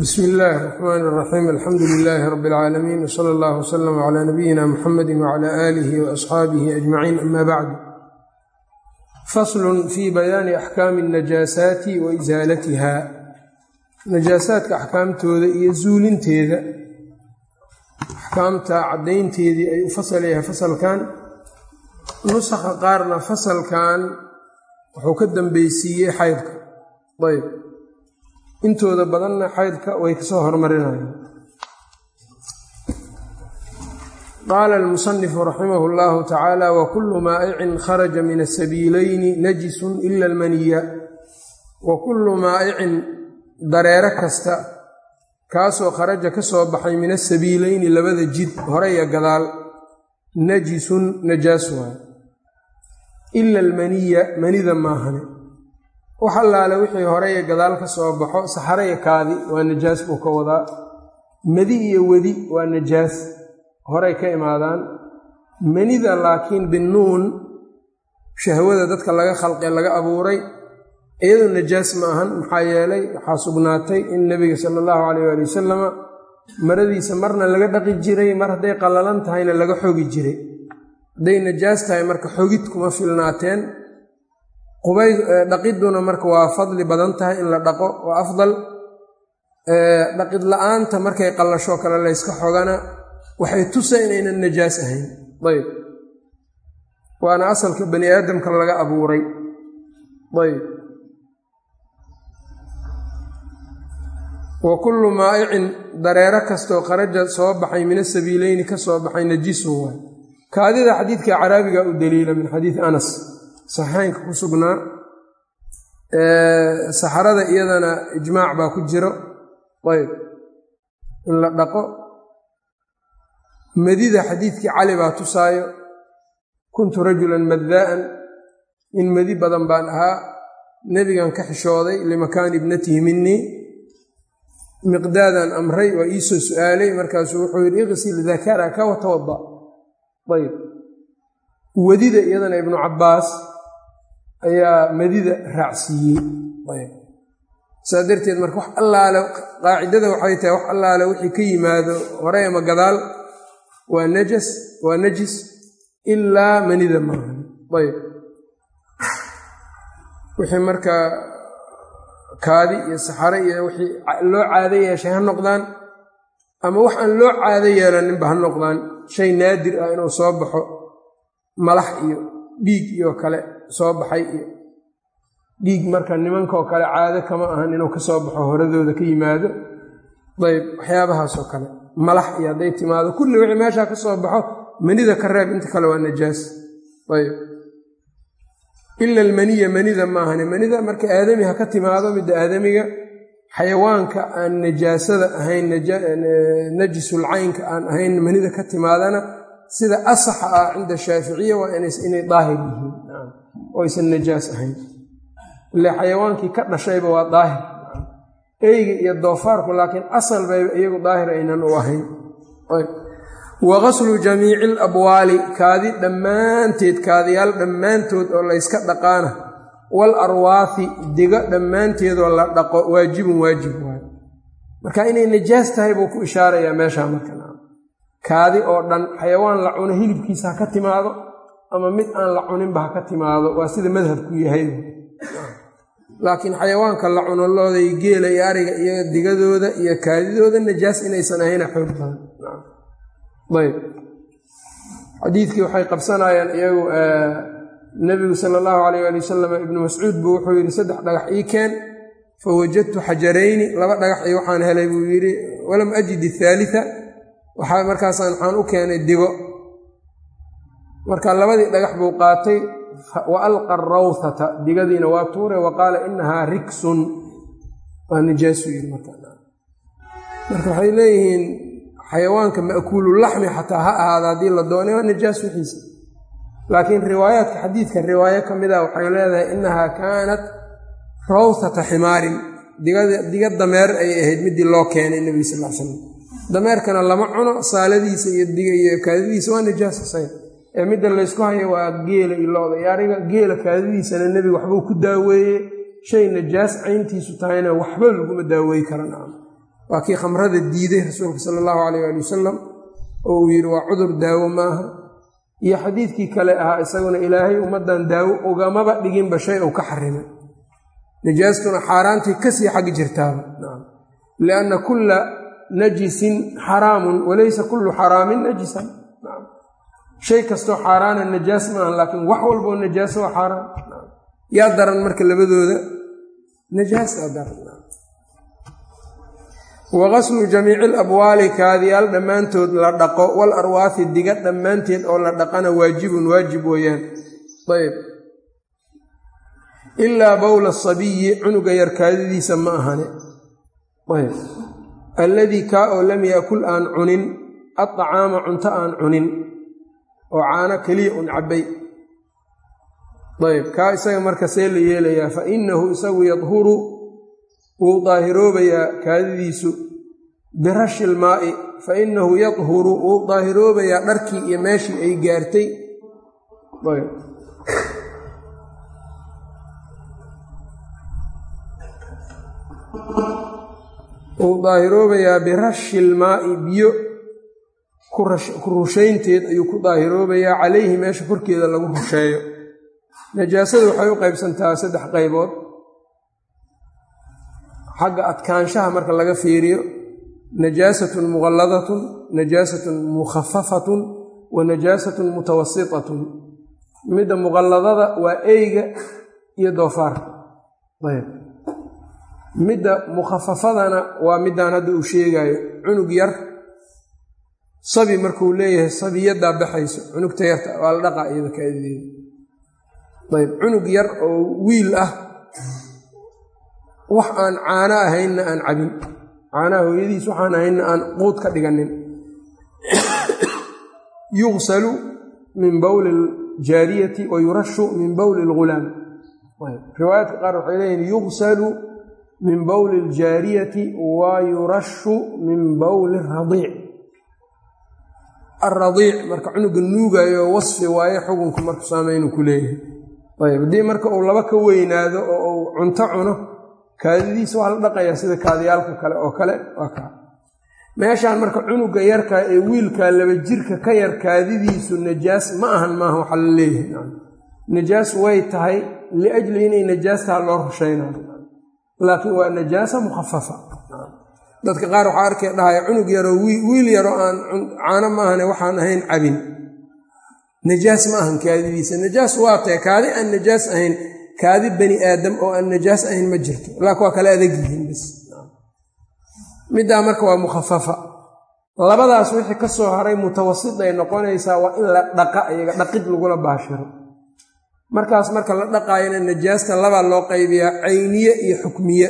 bsm illaahi الرxmn الرaxيim alxamdu lilaahi rab اlcaalamiin wslى اllah wslm clى nabiyina mxamedi wclى aalihi وaصxaabihi ajmaciin ama bacd faslun fii bayaani axkaami الnajaasaati wa isaalatiha najaasaadka axkaamtooda iyo zuulinteeda axkaamta caddaynteedii ay u fasal yahay fasalkan nusakha qaarna fasalkan wuxuu ka dambeysiiyey xaydka ayb intooda badanna xaydka way ka soo hormarinayaan qaala almusanifu raximah اllahu tacaala wakulu maa'icin kharaja min asabiileyni najisun ila almaniya wa kullu maa'icin dareero kasta kaasoo kharaja ka soo baxay min asabiileyni labada jid hore gadaal najisun najaas waay. Ila almaniya manida maahane wax allaale wixii hore gadaal ka soo baxo saxare kaadi waa najaas buu ka wadaa. Madi iyo wedi waa najaas horey ka imaadaan. Manida laakiin binuun shahwada dadka laga khalqe laga abuuray iyadoo najaas ma ahan. Maxaa yeelay waxaa sugnaatay in nebiga sala allahu calayh waali wasalama maradiisa marna laga dhaqi jiray mar hadday qallalan tahayna laga xogi jiray. Hadday najaas tahay marka xogid kuma filnaateen dhaqidduna marka waa fadli badan tahay in la dhaqo waa afdal. Dhaqid la'aanta markay qallasho kale layska xogana waxay tusa inaynan najaas ahayn. Ayb waana asalka bani aadamka laga abuuray. Ayb wa kullu maa'icin dareero kastoo kharaja soo baxay min asabiileyni ka soo baxay najisun waay kaadida xadiidka caraabiga u daliila min xadiidi anas saxeynka ku sugnaa saxarada iyadana ijmaac baa ku jiro. Ayb. In la dhaqo. Madida xadiidkii cali baa tusaayo. Kuntu rajulan maddaa'an. In madi badan baan ahaa. Nebigan ka xishooday limakaani ibnatihi minii miqdaadaan amray waa iisoo su'aalay. Markaasuu wuxuu yidhi iqsil dakaraka watawada ayb. Wadida iyadana ibnu cabbaas ayaa madida raacsiiyey. Saa darteed marka wax allaale qaacidada waxay tahay wax allaale wixii ka yimaado hore ama gadaal waa najas waa najis ilaa manida maahan ayb. Wixii marka kaadi iyo saxare iyo wixii loo caado yeeshay ha noqdaan ama wax aan loo caado yeelaninba ha noqdaan shay naadir ah inuu soo baxo malax iyo dhiig iyo kale soo baxay. Dhiig marka nimankaoo kale caado kama ahan inuu ka soo baxo horadooda ka yimaado. Ayb waxyaabahaasoo kale. Malax iyo hadday timaado kulli wixii meeshaa ka soo baxo manida ka reeb inta kale waa najaas. Ayb ila almaniya manida maahane manida marka aadami ha ka timaado midda aadamiga xayawaanka aan najaasada ahayn najisul caynka aan ahayn manida ka timaadana sida asaxa ah cinda shaaficiya waa inay daahir yihiin oo aysan najaas ahayn. Ile xayawaankii ka dhashayba waa daahir. Eyga iyo doofaarku laakiin asal bayba iyagu daahir aynan u ahayn. Wa qaslu jamiici alabwaali kaadi dhammaanteed kaadiyaal dhammaantood oo layska dhaqaana. Wal arwaahi digo dhammaanteedoo la dhaqo waajibun waajib waay. Marka inay najaas tahay buu ku ishaarayaa meeshaa marka. Kaadi oo dhan xayawaan la cuno hilibkiisa ha ka timaado ama mid aan la cuninba ha ka timaado waa sida madhabku yahay. Laakiin xayawaanka la cuno looday geela iyo ariga iyo digadooda iyo kaadidooda najaas inaysan ahayna xoog badan. Ayb xadiidkii waxay qabsanayaan iyagu nebigu sala allahu calayh ali wasalam ibnu mascuud buu wuxuu yidhi saddex dhagax ii keen fa wajadtu xajarayni. Laba dhagax iyo waxaan helay buu yidhi walam ajid ihaalita waxaa markaasaan waxaan u keenay digo marka labadii dhagax buu qaatay wa alqa arawthata digadiina waa tuure wa qaala inahaa riksun. Waa nijaasu yidhi marka. Waxay leeyihiin xayawaanka ma'kuulu laxmi xataa ha ahaada haddii la doonay waa najaas wixiisa laakiin riwaayaadka xadiidka riwaayo ka mid a waxay leedahay inahaa kaanat rawthata ximaarin. Diga dameer ayay ahayd midii loo keenay nebiga sal l slam dameerkana lama cuno saaladiisa iyo kaadadiisa waa najaas isaga ee midda laysku hayo waa geela iyo looda iyo ariga geela kaadadiisana nebiga waxbuu ku daaweeyey. Shay najaas cayntiisu tahayna waxba laguma daaweey karan waa kii khamrada diiday rasuulka sala allahu calayh ali wasalam oo uu yidhi waa cudur daawo maaha. Iyo xadiidkii kale ahaa isaguna ilaahay ummaddan daawo ugamaba dhiginba shay uu ka xarimay najaastuna xaaraantii ka sii xaggi jirtaaba. Lianna kulla najisin xaraamun walaysa kullu xaraamin najisan shay kastoo xaaraana najaas maaha laakiin wax walboo najaaso xaaraan. Yaa daran marka labadooda. Najaasaa daran. Waqaslu jamiici alabwaali kaadiyaal dhammaantood la dhaqo wal arwaafi diga dhammaanteed oo la dhaqana waajibun waajib weeyaan. Ayb ilaa bowla sabiyi cunuga yar kaadidiisa ma ahane. Ayb alladii kaa oo lam yaakul aan cunin addacaama cunto aan cunin oo caano keliya un cabbay. Ayb kaa isaga marka see la yeelayaa fa innahu isagu yadhuru wuu daahiroobayaa kaadidiisu birashi ilmaa'i fa innahu yadhuru wuu daahiroobayaa dharkii iyo meeshii ay gaartay. Wuu daahiroobayaa birashi ilmaa'i biyo ku rushaynteed ayuu ku daahiroobayaa calayhi meesha korkeeda lagu rusheeyo. Najaasadu waxay u qaybsantaa saddex qaybood. Xagga adkaanshaha marka laga fiiriyo najaasatun muqalladatun najaasatun mukhafafatun wa najaasatun mutawasitatun. Midda muqalladada waa eyga iyo doofaarka ayb. Midda mukhafafadana waa middaan hadda uu sheegaayo cunug yar sabi markuu leeyahay sabiyadaa baxayso cunugta yarta waa la dhaqaa iyada kaadideeda ayb cunug yar oo wiil ah wax aan caano ahaynna aan cabin. Caanaha hooyadiis waxaan ahaynna aan quud ka dhiganin. Yuqsalu min bowli aljaariyati wa yurashu min bowli algulaam riwaayaadka qaar waxay leeyihiin yuqsalu min bowli aljaariyati wa yurashu min bowli aradiic alradiic marka cunuga nuugayo wasfi waaye xukunku marku saameynu ku leeyahay. Ayb haddii marka uu laba ka weynaado oo uu cunto cuno kaadidiisa waa la dhaqayaa sida kaadiyaalka kale oo kale waa kaa meeshaan marka cunuga yarka ee wiilka laba jirka ka yar kaadidiisu najaas ma ahan maaha waxaa la leeyahay. Najaas way tahay liajli inay najaastaha loo rushaynayo. Laakiin waa najaasa mukhafafa dadka qaar waxaa arkay dhahaya cunug yaroo wiil yaroo aan caano maahane waxaan ahayn cabin. Najaas ma ahan kaadidiisa. Najaas waa tahay kaadi aan najaas ahayn kaadi bani aadam oo aan najaas ahayn ma jirto. Laakin waa kala adag bis middaa marka waa mukhafafa labadaas wixii ka soo haray mutawasit ay noqonaysaa waa in la dhaqa iyaga dhaqid lagula baashiro. Markaas marka la dhaqaayana najaasta labaa loo qaybiyaa cayniye iyo xukmiye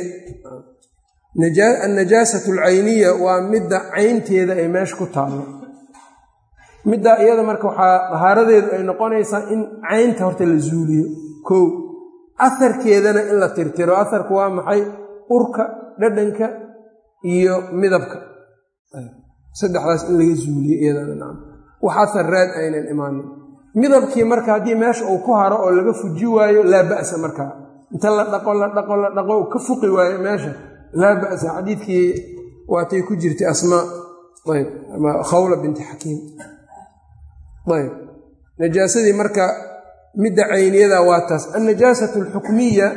annajaasatu alcayniya waa midda caynteeda ay meesha ku taallo. Middaa iyada marka waxaa dahaaradeedu ay noqonaysaa in caynta horta la zuuliyo. Kow aharkeedana in la tirtiro. Aharku waa maxay? Urka dhadhanka iyo midabka. Saddexdaas in laga zuuliyo iyadana wax ahar raad aynan imaanin. Midabkii marka haddii meesha uu ku haro oo laga fuji waayo laa ba'sa markaa inta la dhaqo la dhaqo la dhaqo ka fuqi waayo meesha laa ba'sa xadiidkii waatay ku jirtay asmaa. Ayb khawla binti xakiim. Ayb najaasadii marka midda cayniyada waa taas. Annajaasatu alxukmiya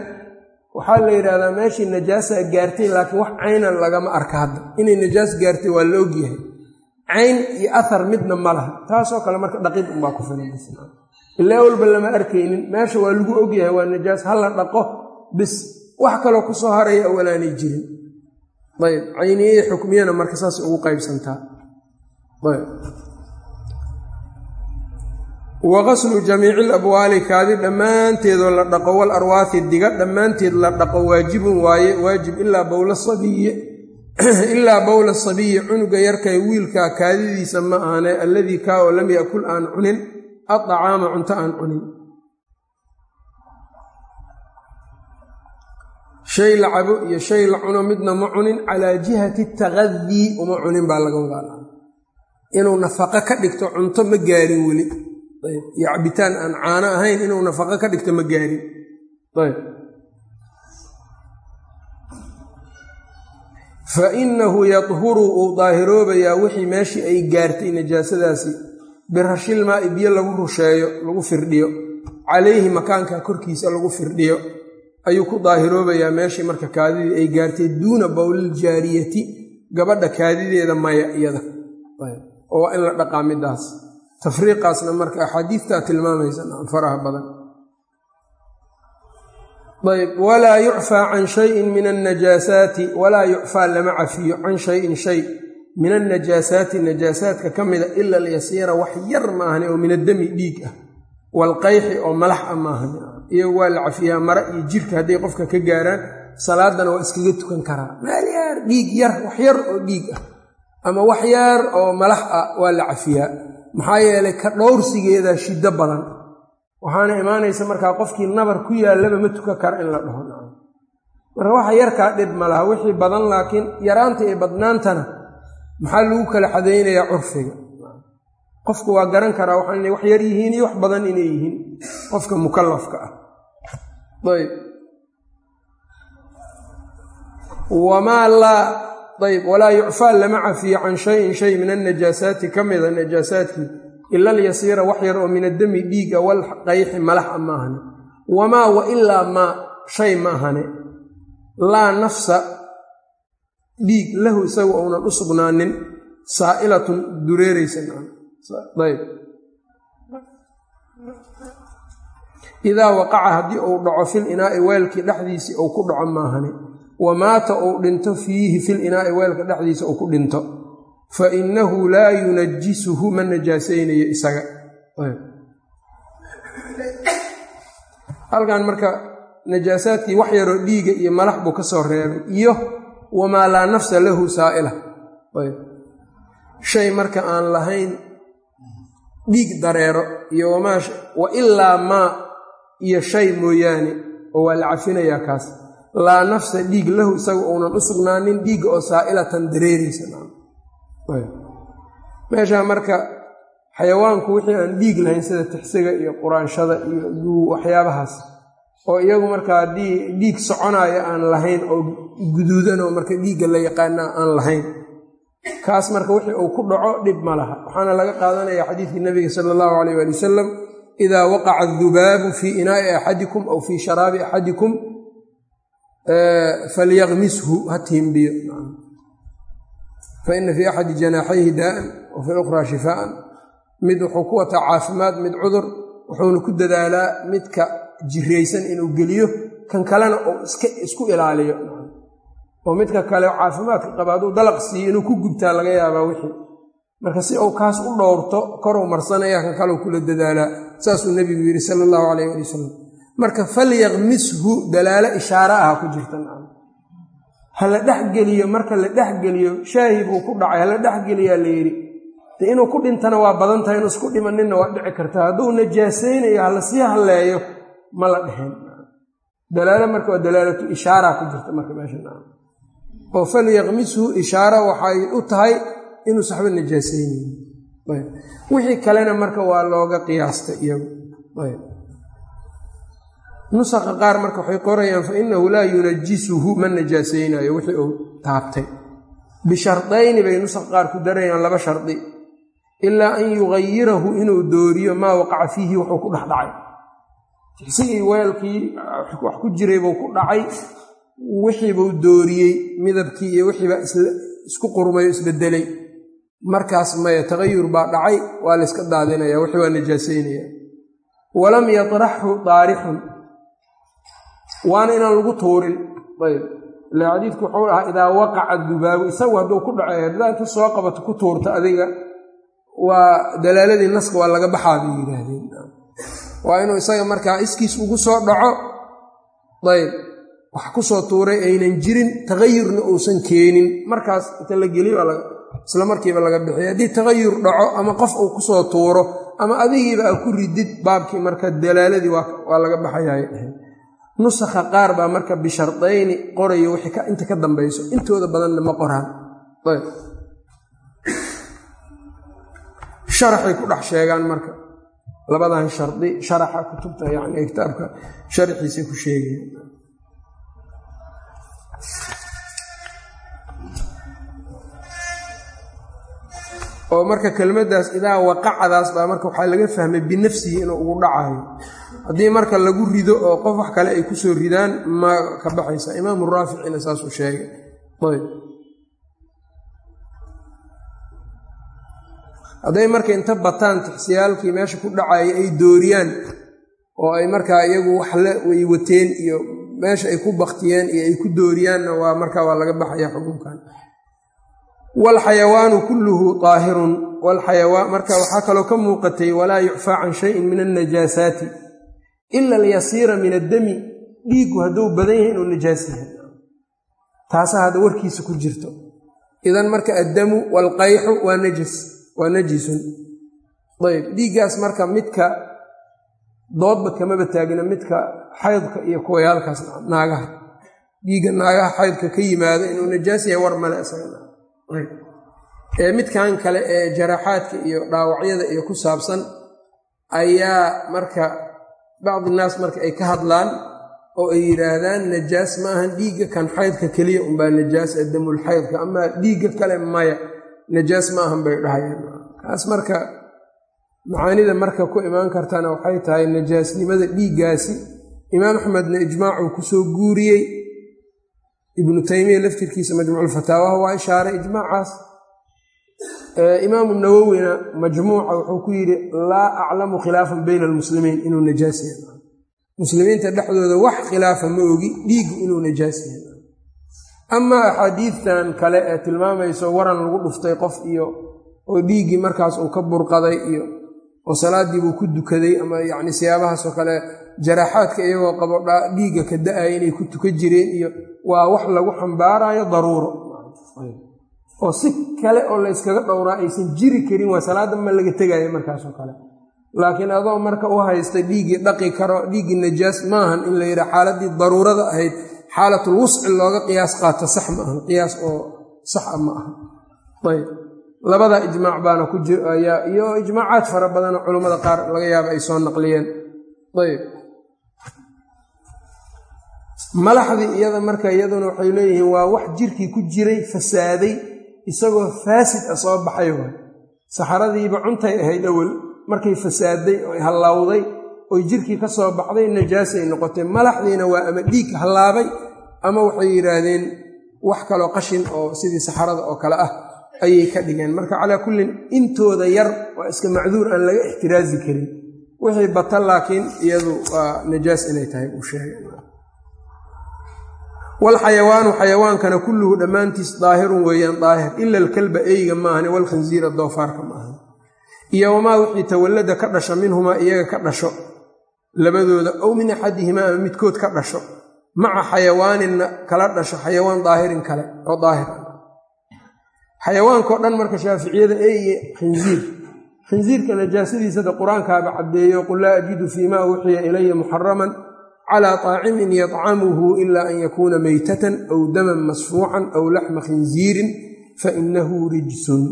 waxaa la yidhahdaa meeshii najaasa gaartay laakiin wax caynan lagama arka hadda. Inay najaas gaartay waa la ogyahay. Cayn iyo ahar midna ma laha. Taasoo kale marka dhaqid unbaa ku filan ilaa walba lama arkaynin. Meesha waa lagu ogyahay waa najaas ha la dhaqo bis wax kaloo ku soo haraya awalaanay jirin. Ayb cayniye xukmiyana marka saas ugu qaybsantaa. Waqaslu jamiici alabwaali kaadi dhammaanteedoo la dhaqo wal arwaahi diga dhammaanteed la dhaqo waajibun waaye waajib ilaa bowla sabiyi ilaa bowla sabiyi cunuga yarkay wiilkaa kaadidiisa ma ahane alladii kaa oo lam yakul aan cunin adacaama cunto aan cunin shay la cabo iyo shay la cuno midna ma cunin calaa jihati taqadii uma cunin baa laga wadaa inuu nafaqo ka dhigto cunto ma gaarin weli. Iyo cabitaan aan caano ahayn inuu nafaqo ka dhigto ma gaarin ayb. Fa innahu yadhuru uu daahiroobayaa wixii meeshii ay gaartay najaasadaasi. Birashilmaa'i biyo lagu rusheeyo lagu firdhiyo. Calayhi makaanka korkiisa lagu firdhiyo ayuu ku daahiroobayaa meeshii marka kaadidii ay gaartay duuna bowlil jaariyati gabadha kaadideeda maya iyada. Oo waa in la dhaqaa midaas. Tafriiqaasna marka axaadiidtaa tilmaamaysa faraha badan. Ayb. Walaa yucfaa can shayin min annajaasaati walaa yucfaa lama cafiyo can shayin shay min annajaasaati najaasaadka ka mida ila alyasiira wax yar maahane oo min addami dhiig ah. Waalqayxi oo malax ah maahane iyagu waa la cafiyaa mara iyo jirka hadday qofka ka gaaraan salaadana waa iskaga tukan karaa. Meel yar dhiig yar wax yar oo dhiig ah. Ama wax yar oo malax ah waa la cafiyaa maxaa yeelay ka dhowrsigeeda shiddo badan. Waxaana imaanaysa markaa qofkii nabar ku yaallaba ma tukan kara in la dhaho. Marka waxa yarkaa dhib ma wixii badan laakiin yaraanta iyo badnaantana maxaa lagu kala xadaynayaa curfiga. Qofku waa garan karaa waxaa inay wax yar yihiin iyo wax badan inay yihiin. Qofka mukallafka ah ayb wamaa laa ayb walaa yucfaa lama cafiyo can shayin shay min annajaasaati ka mida najaasaadkii ila alyasiira wax yar oo min addami dhiiga walqayxi malaxa maahane wamaa wa ilaa maa shay ma ahane. Laa nafsa dhiig lahu isagu ounan u sugnaanin saa'ilatun dureeraysa ayb idaa waqaca haddii uu dhaco fil inaa'i weelkii dhexdiisii uu ku dhaco maahane wa maata uu dhinto fiihi fil inaa'i weelka dhexdiisa uu ku dhinto fa innahu laa yunajisuhu ma najaasaynayo isaga. Halkan marka najaasaadkii wax yaroo dhiiga iyo malax buu ka soo reebay iyo wamaa laa nafsa lahu saa'ila. Shay marka aan lahayn dhiig dareero iyo wamaa wa ilaa maa iyo shay mooyaane oo waa la cafinayaa kaas. Laa nafsa dhiig lahu isaga uunan u sugnaanin dhiigga oo saa'ilatan dareeraysa meeshaa marka xayawaanku wixii aan dhiig lahayn sida tixsiga iyo quraanshada iyo duu waxyaabahaas oo iyagu marka haddii dhiig soconaayo aan lahayn oo guduudan oo marka dhiigga la yaqaana aan lahayn kaas marka wixii uu ku dhaco dhib ma laha. Waxaana laga qaadanaya xadiidkii nabiga sala allahu calayh waali wasalam idaa waqaca adubaabu fii inaa'i axadikum aw fii sharaabi axadikum falyaqmishu ha tiimbiyo faina fii axadi janaaxayhi daa'an wa fi lukhraa shifaaan mid wuxuu ku wataa caafimaad mid cudur wuxuuna ku dadaalaa midka jiraysan inuu geliyo kan kalena uu isku ilaaliyo oo midka kale caafimaadka qaba hadduu dalaq siiyo inuu ku gubtaa laga yaabaa wixii marka si uu kaas u dhowrto koruu marsanaya kan kaleu kula dadaalaa saasuu nebigu yidhi sala allahu calayh ali wasalam marka falyaqmishu dalaalo ishaare ah ku jirta ha la dhexgeliyo marka la dhexgeliyo shaahi buu ku dhacay. Hala dhexgeliyaa la yidhi. De inuu ku dhintana waa badan tahay inuu isku dhimaninna waa dhici kartaa hadduu najaasaynayo hala sii halleeyo ma la dhexin dalaalo marka waa dalaalatu ishaara ku jirta marka meesha oo falyaqmishu ishaara waxay u tahay inuu saxbo najaasaynayo wixii kalena marka waa looga qiyaastay iyagu. Nusaqa qaar marka waxay qorayaan fa inahu laa yunajisuhu ma najaasaynayo wixii uu taabtay. Bishardayni bay nusaq qaar ku darayaan laba shardi ilaa an yugayirahu inuu dooriyo maa waqaca fiihi wuxuu ku dhex dhacay. Tigsigii weelkii wax ku jiray buu ku dhacay wixiibuu dooriyey midabkii iyo wixiibaa isku qurmay o isbedelay markaas maya tagayur baa dhacay waa la yska daadinaya wixii waa najaasaynaya. Walam yatraxhu daarixun waana inaan lagu tuurin. Ayb. Ila xadiidku wuxuu ahaa idaa waqaca dubaabu isagu hadduu ku dhacay haddaa soo qabato ku tuurta adiga waa dalaaladii naska waa laga baxaa bay yidhaahdeen waa inuu isaga markaa iskiis ugu soo dhaco. Ayb. Wax ku soo tuuray aynan jirin tagayurna uusan keenin. Markaas inta la geliyo isla markiiba laga bixiy haddii tagayur dhaco ama qof uu ku soo tuuro ama adigiiba a ku ridid baabkii marka dalaaladii waa laga baxayay dheheen nusakha qaar baa marka bishardayni qorayo wixii inta ka dambayso. Intooda badanna ma qoraan. Sharaxay ku dhex sheegaan marka. Labadan shardi sharaxa kutubta yani kitaabka sharxiisay ku sheegayaan oo marka kelmaddaas idaa waqacadaas baa marka waxaa laga fahmay binafsihi inuu ugu dhacayo. Haddii marka lagu rido oo qof wax kale ay ku soo ridaan ma ka baxaysa. Imaamu raaficina saasuu sheegay. Ayb. Hadday marka inta bataan tixsiyaalkii meesha ku dhacaya ay dooriyaan oo ay markaa iyagu wax le way wateen iyo meesha ay ku baktiyeen iyo ay ku dooriyaanna waa markaa waa laga baxaya xukunkan waalxayawaanu kulluhu wlxayawaan marka waxaa kaloo ka muuqatay walaa yucfaa can shayin min annajaasaati ila alyasiira min addami. Dhiiggu hadduu badan yahay inuu najaas yahay. Taasaa hadda warkiisa ku jirto. Idan marka addamu waalqayxu waa najas waa najisun. Ayb dhiiggaas marka midka doodba kamaba taagna midka xaydka iyo kuwayaalkaas naagaha. Dhiigga naagaha xaydka ka yimaado inuu najaas yahay war male ee midkan kale ee jaraaxaadka iyo dhaawacyada iyo ku saabsan ayaa marka bacdi naas marka ay ka hadlaan oo ay yidhaahdaan najaas ma ahan dhiigga kan xaydka keliya unbaa najaas ee damul xaydka. Ama dhiigga kale maya najaas ma ahan bay dhahayaan. Kaas marka macaanida marka ku imaan kartana waxay tahay najaasnimada dhiiggaasi. Imaam axmedna ijmaacuu ku soo guuriyey ibnu taymiya laftirkiisa majmuuculfataawaha waa ishaaray ijmaacaas. Imaamu nawowina majmuuca wuxuu ku yidhi laa aclamu khilaafan bayna almuslimiin inuu najaas yahay. Muslimiinta dhexdooda wax khilaafa ma ogi dhiiggu inuu najaas yahay. Amaa axaadiidtan kale ee tilmaamayso waran lagu dhuftay qof iyo oo dhiiggii markaas uu ka burqaday iyo oo salaadiibuu ku dukaday ama yacni siyaabahaasoo kale jaraaxaadka iyagoo qabo dhiigga ka da'aya inay ku tukan jireen iyo waa wax lagu xambaarayo daruuro oo si kale oo la yskaga dhowraa aysan jiri karin waa salaadda ma laga tegaayo markaasoo kale. Laakiin adoo marka u haysta dhiiggii dhaqi karo dhiiggii najaas maahan in la yidhaha xaaladii daruurada ahayd xaalatul wusci looga qiyaas qaato sax ma ahan qiyaas oo saxa ma aha ayb. Labada ijmaac baana ku jirayaa iyo ijmaacaad fara badanoo culummada qaar laga yaaba ay soo naqliyeen. Ayb malaxdii iyada marka iyaduna waxay leeyihiin waa wax jirkii ku jiray fasaaday isagoo faasid ah soo baxay waay. Saxaradiiba cuntay ahayd awel markay fasaaday oo hallawday oy jirkii ka soo baxday najaasay noqotay. Malaxdiina waa ama dhiig hallaabay ama waxay yidhaahdeen wax kaloo qashin oo sidii saxarada oo kale ah ayay ka dhigeen. Marka calaa kullin intooda yar waa iska macduur aan laga ixtiraazi karin. Wixii bata laakiin iyadu waa najaas inay tahay uu sheegay walxayawaanu xayawaankana kulluhu dhammaantiis daahirun weeyaan daahir. Ila alkalba eyga maahane walkhansiira doofaarka maahan iyo wamaa wixii tawallada ka dhasha minhumaa iyaga ka dhasho labadooda ow min axadihimaa ama midkood ka dhasho maca xayawaaninna kala dhasho xayawaan daahirin kale oo daahir xayawaankao dhan marka shaaficiyada eye khinziir. Khinziirka najaasadiisada qur'aankaaba caddeeyo qul laa ajidu fii ma uuxiya ilaya muxaraman calaa taacimin yadcamuhu ila an yakuuna meytatan aw daman masfuucan aw laxma khinziirin fainahu rijsun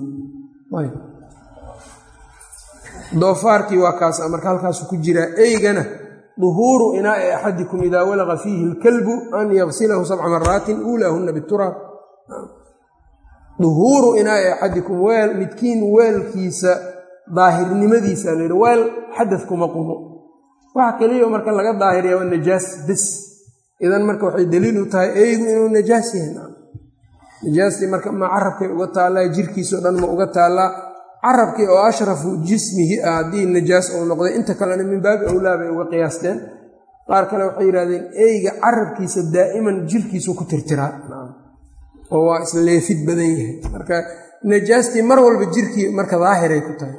doofaarkii waa kaas marka halkaasu ku jiraa eygana duhuuru inaai axadikum idaa walaqa fiihi alkalbu an yagsilahu sabca maraatin uulaahunna bituraab duhuuru inaai axadikum midkiin weelkiisa daahirnimadiisa la yidhi weel xadad kuma qumo waxa keliya marka laga daahiriya waa najaas bes idan marka waxay daliil u tahay eygu inuu najaas yahay najaastii marka ma carabkay uga taallaa jirkiisao dhan ma uga taallaa. Carabkii oo ashrafu jismihi ah haddii najaas uu noqday inta kalena min baabi awlaa bay uga qiyaasteen. Qaar kale waxay yidhahdeen eyga carabkiisa daa'iman jirkiisu ku tirtiraa oo waa isleefid badan yahay. Marka najaastii mar walba jirkii marka daahiray ku tahay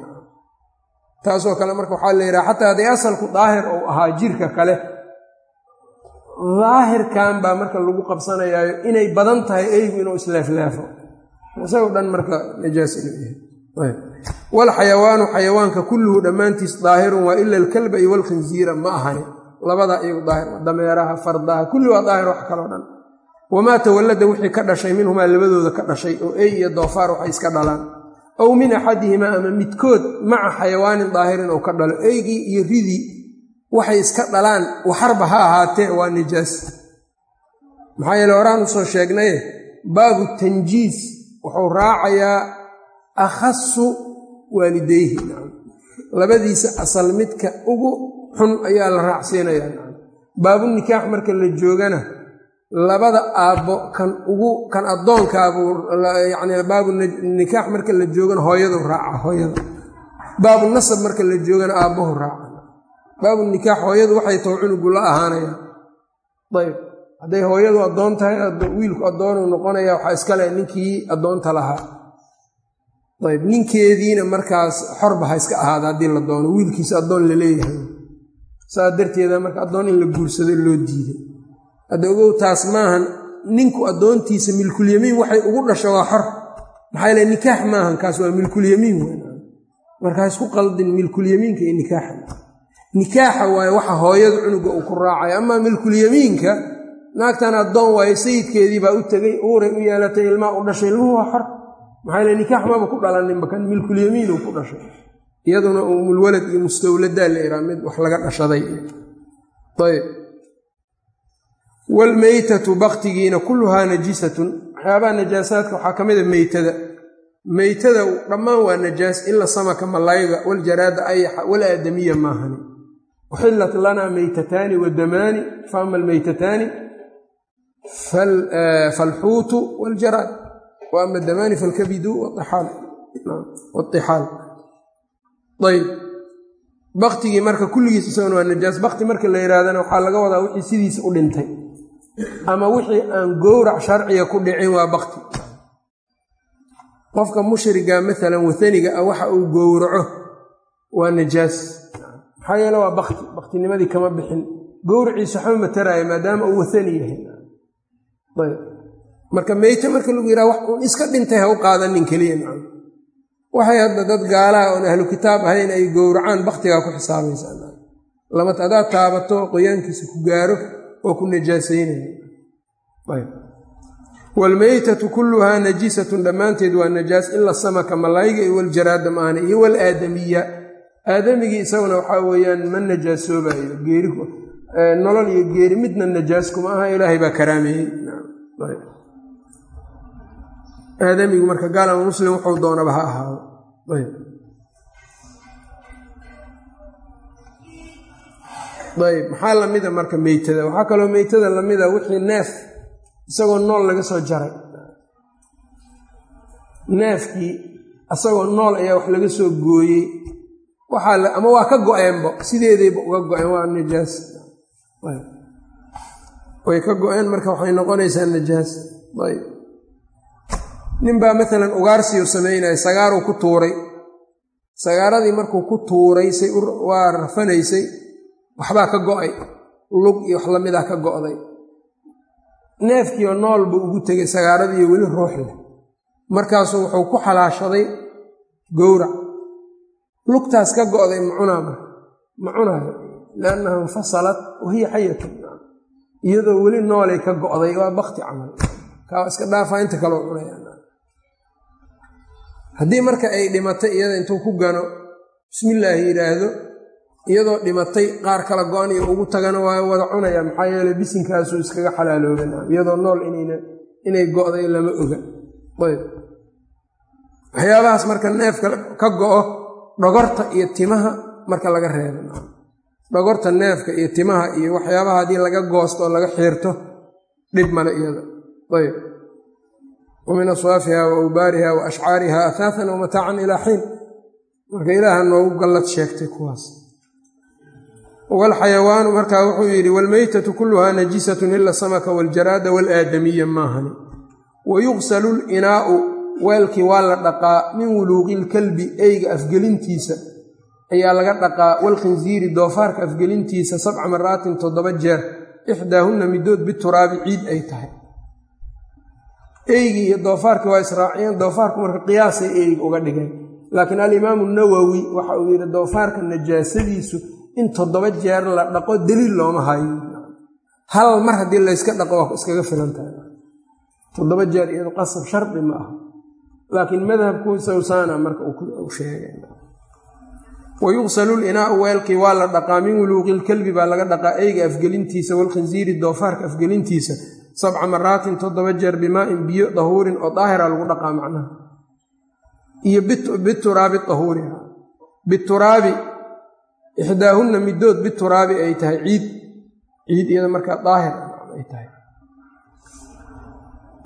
taasoo kale marka waxaa la yidhaha xataa hadday asalku daahir uu ahaa jirka kale daahirkan baa marka lagu qabsanayaayo inay badan tahay eygu inuu isleefleefo. Isagoo dhan marka najaas inuu yahay. Walxayawaanu xayawaanka kulluhu dhammaantiis daahirun waa ila alkalba iyo walkhinziira ma ahani. Labadaa iyagu daahir dameeraha fardaha kulli waa daahir wax kaloo dhan. Wamaa tawallada wixii ka dhashay minhumaa labadooda ka dhashay oo ey iyo doofaar waxay iska dhalaan aw min axadihimaa ama midkood maca xayawaanin daahirin oo ka dhalo. Eygii iyo ridii waxay iska dhalaan waxarba ha ahaatee waa nijaas. Maxaa yeele horaan u soo sheegnaye baabu tanjiis wuxuu raacayaa akhasu waalidayhi. Labadiisa asal midka ugu xun ayaa la raacsiinayaa. Baabu nikaax marka la joogana labada aabbo kan ugu kan addoonkaabuu yani baabu nikaax marka la joogana hooyadu raaca hooyada baabu nasab marka la joogana aabbahu raaca. Baabu nikaax hooyadu waxay taho cunugu la ahaanayaan ayb hadday hooyadu addoon tahay wiilku addoonuu noqonaya waxaa iskale ninkii addoonta lahaa. Ayb ninkeediina markaas xorba ha iska ahaada haddii la doono wiilkiisa addoon la leeyahay. Saas darteeda marka addoon in la guursado loo diiday hadda ogow taas maahan ninku addoontiisa milkulyamiin waxay ugu dhasho waa xor. Maxaa yale nikaax maahan kaas waa milkulyamiin marka ha isku qaldin milkulyamiinka iyo nikaaxa. Nikaaxa waaye waxa hooyadu cunuga uu ku raacay. Amaa milkulyamiinka naagtan addoon waaye sayidkeedii baa u tegey uuray u yeelatay ilmaa u dhashay ilmuhu waa xor. Maxaa yale nikaax maba ku dhalaninba kan milkulyamiin uu ku dhashay. Iyaduna umulwalad iyo mustawladaa la iraa mid wax laga dhashaday. Ayb waalmeytatu baktigiina kulluhaa najisatun waxyaabaha najaasaadka waxaa ka mida meytada meytada dhammaan waa najaas ila samaka malayga waljaraada ayaxa walaadamiya maahani uxillat lanaa meytataani wadamaani faama almeytataani falxuutu waljaraad wa ama damaani falkabidu wixaal ayb baktigii marka kulligiis isagona waa najaas bakti marka la yidhahdana waxaa laga wadaa wixii sidiisa u dhintay ama wixii aan gowrac sharciga ku dhicin waa bakti. Qofka mushriga maalan wataniga ah waxa uu gowraco waa najaas. Maxaa yeele waa bakti. Baktinimadii kama bixin. Gowraciisa waxba mataraayo maadaama uu watani yahay. Ayb. Marka meyte marka lagu yidhaha wax uun iska dhintay ha u qaadanin keliya maa waxay hadda dad gaalaha oon ahlu kitaab ahayn ay gowracaan baktigaa ku xisaabaysaa lamad hadaad taabato qoyaankiisa ku gaaro oo ku najaasaynaya waalmeytatu kulluhaa najisatun dhammaanteed waa najaas ila samaka malayga iyo waljaraada maahane iyo walaadamiya aadamigii isaguna waxaa weeyaan ma najaasoobayo geeri nolol iyo geeri midna najaas kuma aha ilaahay baa karaameeyey. Aadamigu marka gaal muslim wuxuu doonaba ha ahaado ayb maxaa lamida marka meytada? Waxaa kaloo meytada lamida wixii neef isagoo nool laga soo jaray. Neefkii isagoo nool ayaa wax laga soo gooyey. Waxaa ama waa ka go-eenbo. Sideedayba uga go-een waa najaas way ka go-een marka waxay noqonaysaa najaas ayb. Ninbaa maalan ugaarsiyu samaynaya sagaaruu ku tuuray. Sagaaradii markuu ku tuuray say waa rafanaysay waxbaa ka go'ay lug iyo wax lamidaa ka go-day. Neefkiioo nool buu ugu tegay sagaaradii iyo weli ruux leh markaasuu wuxuu ku xalaashaday gowrac lugtaas ka go-day macunaa ma? Cunaayo liannaha infasalat wahiya xayatun iyadoo weli noolay ka go-day waa bakti camal. Kaa iska dhaafaa inta kaloo cunaya haddii marka ay dhimatay iyada intuu ku gano bismillaahi yidhaahdo iyadoo dhimatay qaar kala go-an iyo ugu tagana waa wada cunaya maxaa yeele bisinkaasuu iskaga xalaalooban iyadoo nool inay go-day lama oga. Ayb. Waxyaabahaas marka neefka ka go-o dhogorta iyo timaha marka laga reebo. Dhogorta neefka iyo timaha iyo waxyaabaha haddii laga goosto oo laga xiirto dhib male iyada. Ayb. Wamin aswaafiha wa awbaariha wa ashcaariha ahaafan wamataacan ilaa xiin. Marka ilaaha noogu gallad sheegtay kuwaas walxayawaanu markaa wuxuu yidhi waalmeytatu kulluhaa najisatun ila samaka waljaraada waalaadamiya maahani. Wa yuqsalu linaa'u weelkii waa la dhaqaa min wuluuqi ilkalbi eyga afgelintiisa ayaa laga dhaqaa walkhinsiiri doofaarka afgelintiisa sabca maraatin toddoba jeer ixdaahunna midood bituraabi ciid ay tahay. Eygii iyo doofaarkii waa israaciyeen doofaarku marka qiyaasay eyga uga dhigeen laakiin alimaamu nawowi waxa uu yidhi doofaarka najaasadiisu in toddoba jeer la dhaqo deliil looma hayo. Hal mar haddii layska dhaqo waa iskaga filan tahay. Toddoba jeer iyado qasab shardi ma aha. Laakiin madhabku sawsaana marka uu sheegay. Wa yuqsalu linaau weelkii waa la dhaqaa. Min wuluuqi ilkalbi baa laga dhaqaa. Eyga afgelintiisa walkhinsiiri doofaarka afgelintiisa. Sabca maraatin toddoba jeer bimaa'in biyo dahuurin oo daahira lagu dhaqaa macnaha. Iyo bituraabi ahuuriha bituraabi ixdaahunna midood bituraabi ay tahay ciid. Ciid iyada markaa daahir ay tahay.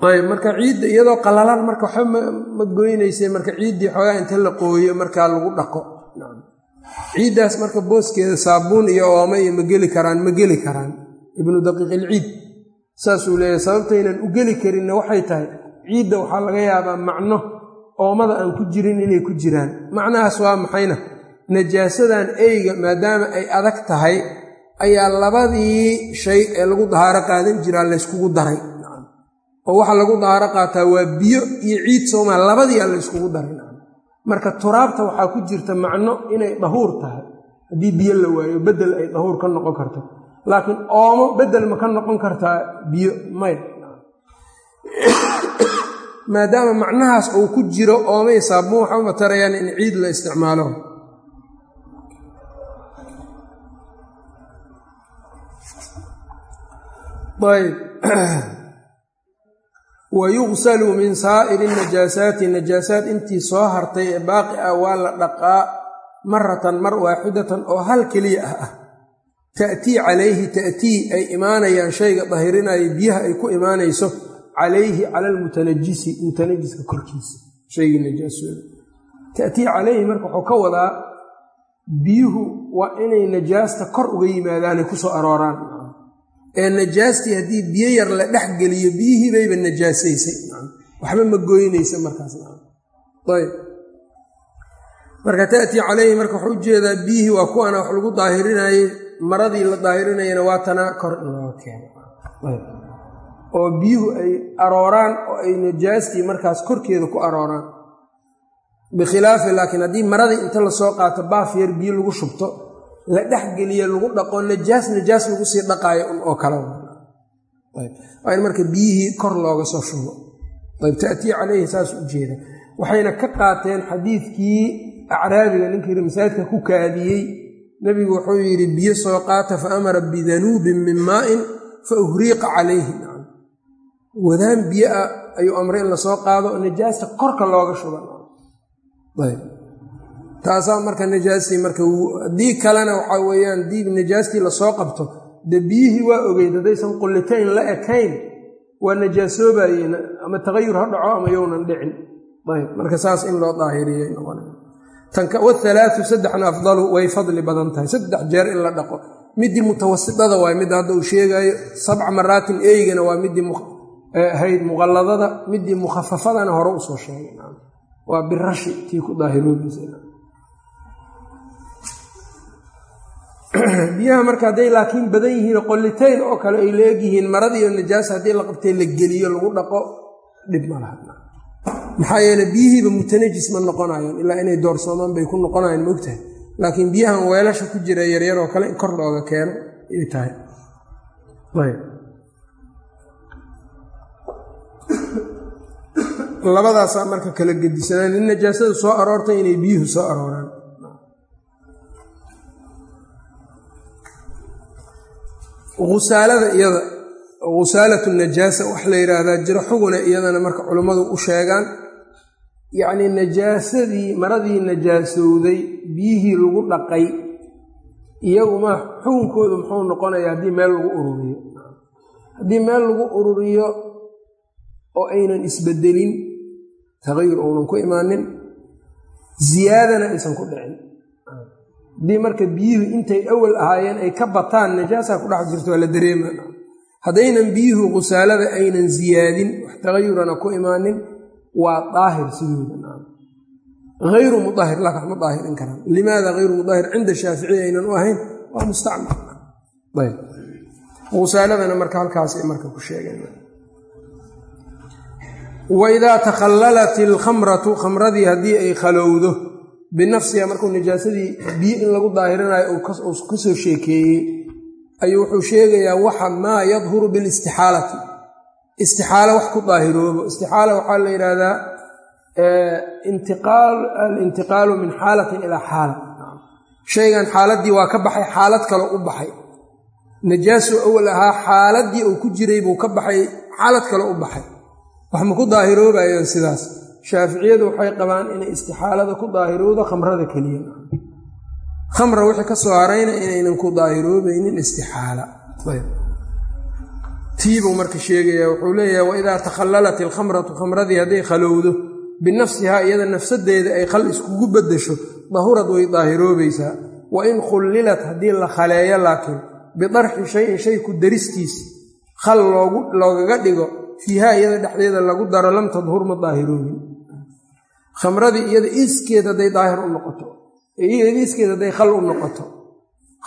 Ayb marka ciidda iyadoo qalalan marka waxba ma goynayse marka ciiddii xoogaa inta la qooyo markaa lagu dhaqo. Ciiddaas marka booskeeda saabuun iyo ooma iyo ma geli karaan ma geli karaan. Ibnu daqiiqilciid saasuu leeyahay sababtaynan u geli karinna waxay tahay ciidda waxaa laga yaabaa macno oomada aan ku jirin inay ku jiraan. Macnahaas waa maxayna najaasadan eyga maadaama ay adag tahay ayaa labadii shay ee lagu dahaaro qaadan jiraa layskugu daray. Oo waxa lagu dahaaro qaataa waa biyo iyo ciid soomaa labadiia layskugu daray. Marka turaabta waxaa ku jirta macno inay dahuur tahay. Haddii biyo la waayo bedel ay dahuur ka noqon karto. Laakiin oomo bedel ma ka noqon kartaa biyo may. Maadaama macnahaas uu ku jiro oomay saabuun waxa uma tarayaan in ciid la isticmaalo wa yugsalu min saa'iri najaasaati najaasaat intii soo hartay ee baaqi ah waa la dhaqaa maratan mar waaxidatan oo hal keliya ah. Ah ta'tii calayhi ta'tii ay imaanayaan shayga dahirinaya biyaha ay ku imaanayso. Calayhi cala almutanajisi mutanajiska korkiisa shaygii najaasooda ta'tii calayhi marka wuxuu ka wadaa biyuhu waa inay najaasta kor uga yimaadaanay ku soo arooraan ee najaastii haddii biyo yar la dhex geliyo biyihii bayba najaasaysay waxba ma goynaysa markaas. Ayb. Marka ta'tii calayhi marka wuxuu u jeedaa biyihii waa kuwana wax lagu daahirinayey maradii la daahirinayana waa tanaa kor in looga keeno oo biyuhu ay arooraan oo ay najaastii markaas korkeeda ku arooraan. Bikhilaafi laakiin haddii maradii inta la soo qaato baaf yar biyo lagu shubto la dhexgeliye lagu dhaqo najaas najaas lagu sii dhaqaayo oo kala waa in marka biyihii kor looga soo shubo ayb ta'tii calayhi saas u jeeda. Waxayna ka qaateen xadiidkii acraabiga ninkii masaajidka ku kaadiyey. Nebigu wuxuu yidhi biyo soo qaata fa amara bidanuubin min maa'in fa uhriiqa calayhi. Wadaan biyo ah ayuu amray in la soo qaado najaasta korka looga shuba taasaa marka najaastii marka haddii kalena waxaa weeyaan haddii najaastii la soo qabto dee biyihii waa ogeyd haddaysan qullitayn la ekayn waa najaasoobayeen ama tagayur ha dhaco ama yownan dhicin. Ayb marka saas in loo daahiriyay noqonawahalaatu saddexna afdalu way fadli badan tahay. Saddex jeer in la dhaqo. Midii mutawasitada waay midda hadda uu sheegaayo sabca maraatin eygana waa midii ahayd muqalladada midii mukhafafadana hore u soo sheegay. Waa birashi tii ku daahiroobaysa biyaha marka hadday laakiin badan yihiin qollitayn oo kale ay la egyihiin maradiiyo najaasa haddii la qabtay la geliyo lagu dhaqo dhib ma laha. Maxaa yeele biyihiiba mutanajis ma noqonayaan ilaa inay doorsoomaan bay ku noqonayaan maogtahay laakiin biyahan weelasha ku jira yaryar oo kale in kor looga keeno ay tahay. Labadaasaa marka kala gedisanaan. In najaasada soo aroortay inay biyuhu soo arooraan usaalada iyada khusaalatu najaasa wax la yidhaahdaa jiro xuguna iyadana marka culummadu u sheegaan. Yacnii najaasadii maradii najaasowday biyihii lagu dhaqay iyaguma xukunkoodu muxuu noqonayaa haddii meel lagu ururiyo. Haddii meel lagu ururiyo oo aynan isbedelin tagayur uunan ku imaanin ziyaadana aysan ku dhicin haddii marka biyuhu intay awal ahaayeen ay ka bataan najaasaa ku dhex jirto waa la dareema haddaynan biyuhu khusaalada aynan ziyaadin wax tagayurana ku imaanin waa daahir sidooda ayru muahir laakin ma daahirin karaan. Limaada hayru muahir cinda shaaficiy aynan u ahayn waa mustacmal. Khusaaladana marka halkaasay marka ku sheegeen. Waidaa takhallalat ilkhamratu khamradii haddii ay khalowdo binafsiha markuu najaasadii biyo in lagu daahirinayo ka soo sheekeeyey ayuu wuxuu sheegayaa waxa maa yadhuru bilistixaalati. Istixaalo wax ku daahiroobo. Istixaala waxaa la yidhaahdaa alintiqaalu min xaalatin ilaa xaala. Shaygan xaaladii waa ka baxay xaalad kale u baxay. Najaasu awal ahaa xaaladii uu ku jiray buu ka baxay xaalad kale u baxay. Wax ma ku sidaas shaaficiyadu waxay qabaan inay istixaalada ku daahirowdo khamrada keliya. Khamra wixii ka soo harayna inaynan ku daahiroobaynin istixaala. Tiibuu marka sheegaya wuxuu leeyahay waidaa takhallalat ilkhamratu khamradii hadday khalowdo binafsihaa iyada nafsadeeda ay khal iskugu beddesho dahurad way daahiroobaysaa. Wa in khullilat haddii la khaleeyo laakiin bidarxi shayin shay ku daristiis khal loogaga dhigo fiihaa iyada dhexdeeda lagu daro lam tadhur ma daahiroobin khamradii iyada iskeed hadday daahir u noqoto. Iyada iskeed hadday khal u noqoto.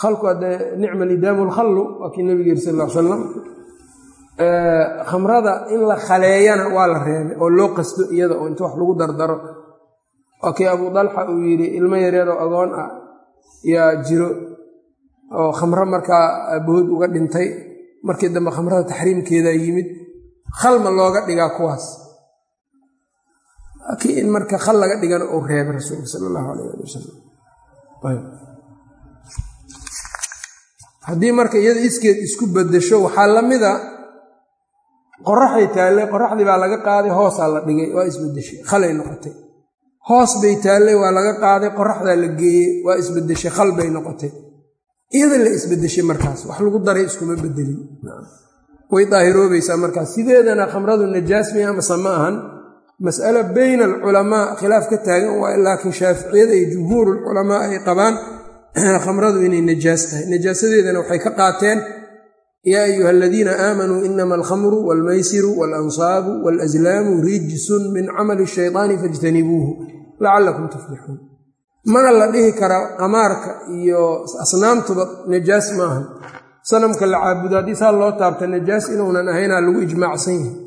Khalku haddee nicma lidaamu lkhallu waa kii nabiga yiri sal l khamrada in la khaleeyana waa la reebay oo loo qasto iyada oo inta wax lagu dardaro. Waa kii abuu dalxa uu yidhi ilmo yareeroo agoon ah yaa jiro oo khamro markaa abood uga dhintay. Markii dambe khamrada taxriimkeeda yimid. Khalma looga dhigaa kuwaas laakiin in marka khal laga dhigana uu reebay rasuulka sala allahu alayh ali wasalam haddii marka iyada iskeed isku bedesho waxaa la mida qoraxay taallay qoraxdii baa laga qaaday hoosaa la dhigay waa isbedeshay khalay noqotay. Hoos bay taallay waa laga qaaday qoraxdaa la geeyey waa isbedeshay khal bay noqotay. Iyada la isbedeshay markaas wax lagu daray iskuma bedelin way daahiroobaysaa markaas. Sideedana khamradu najaas miya mase ma ahan mas'alo bayna alculamaa khilaaf ka taagan waa laakiin shaaficiyada iyo jumhuurulculamaa ay qabaan khamradu inay najaas tahay. Najaasadeedana waxay ka qaateen yaa ayuha aladiina aamanuu inama alkhamru walmaysiru waalansaabu waalaslaamu rijsun min camali shaydaani fajtanibuuhu lacalakum tuflixuun. Mana la dhihi karaa qamaarka iyo asnaamtuba najaas maaha sanamka la caabudo haddii saa loo taabta najaas inuunan ahaynaa lagu ijmaacsan yahay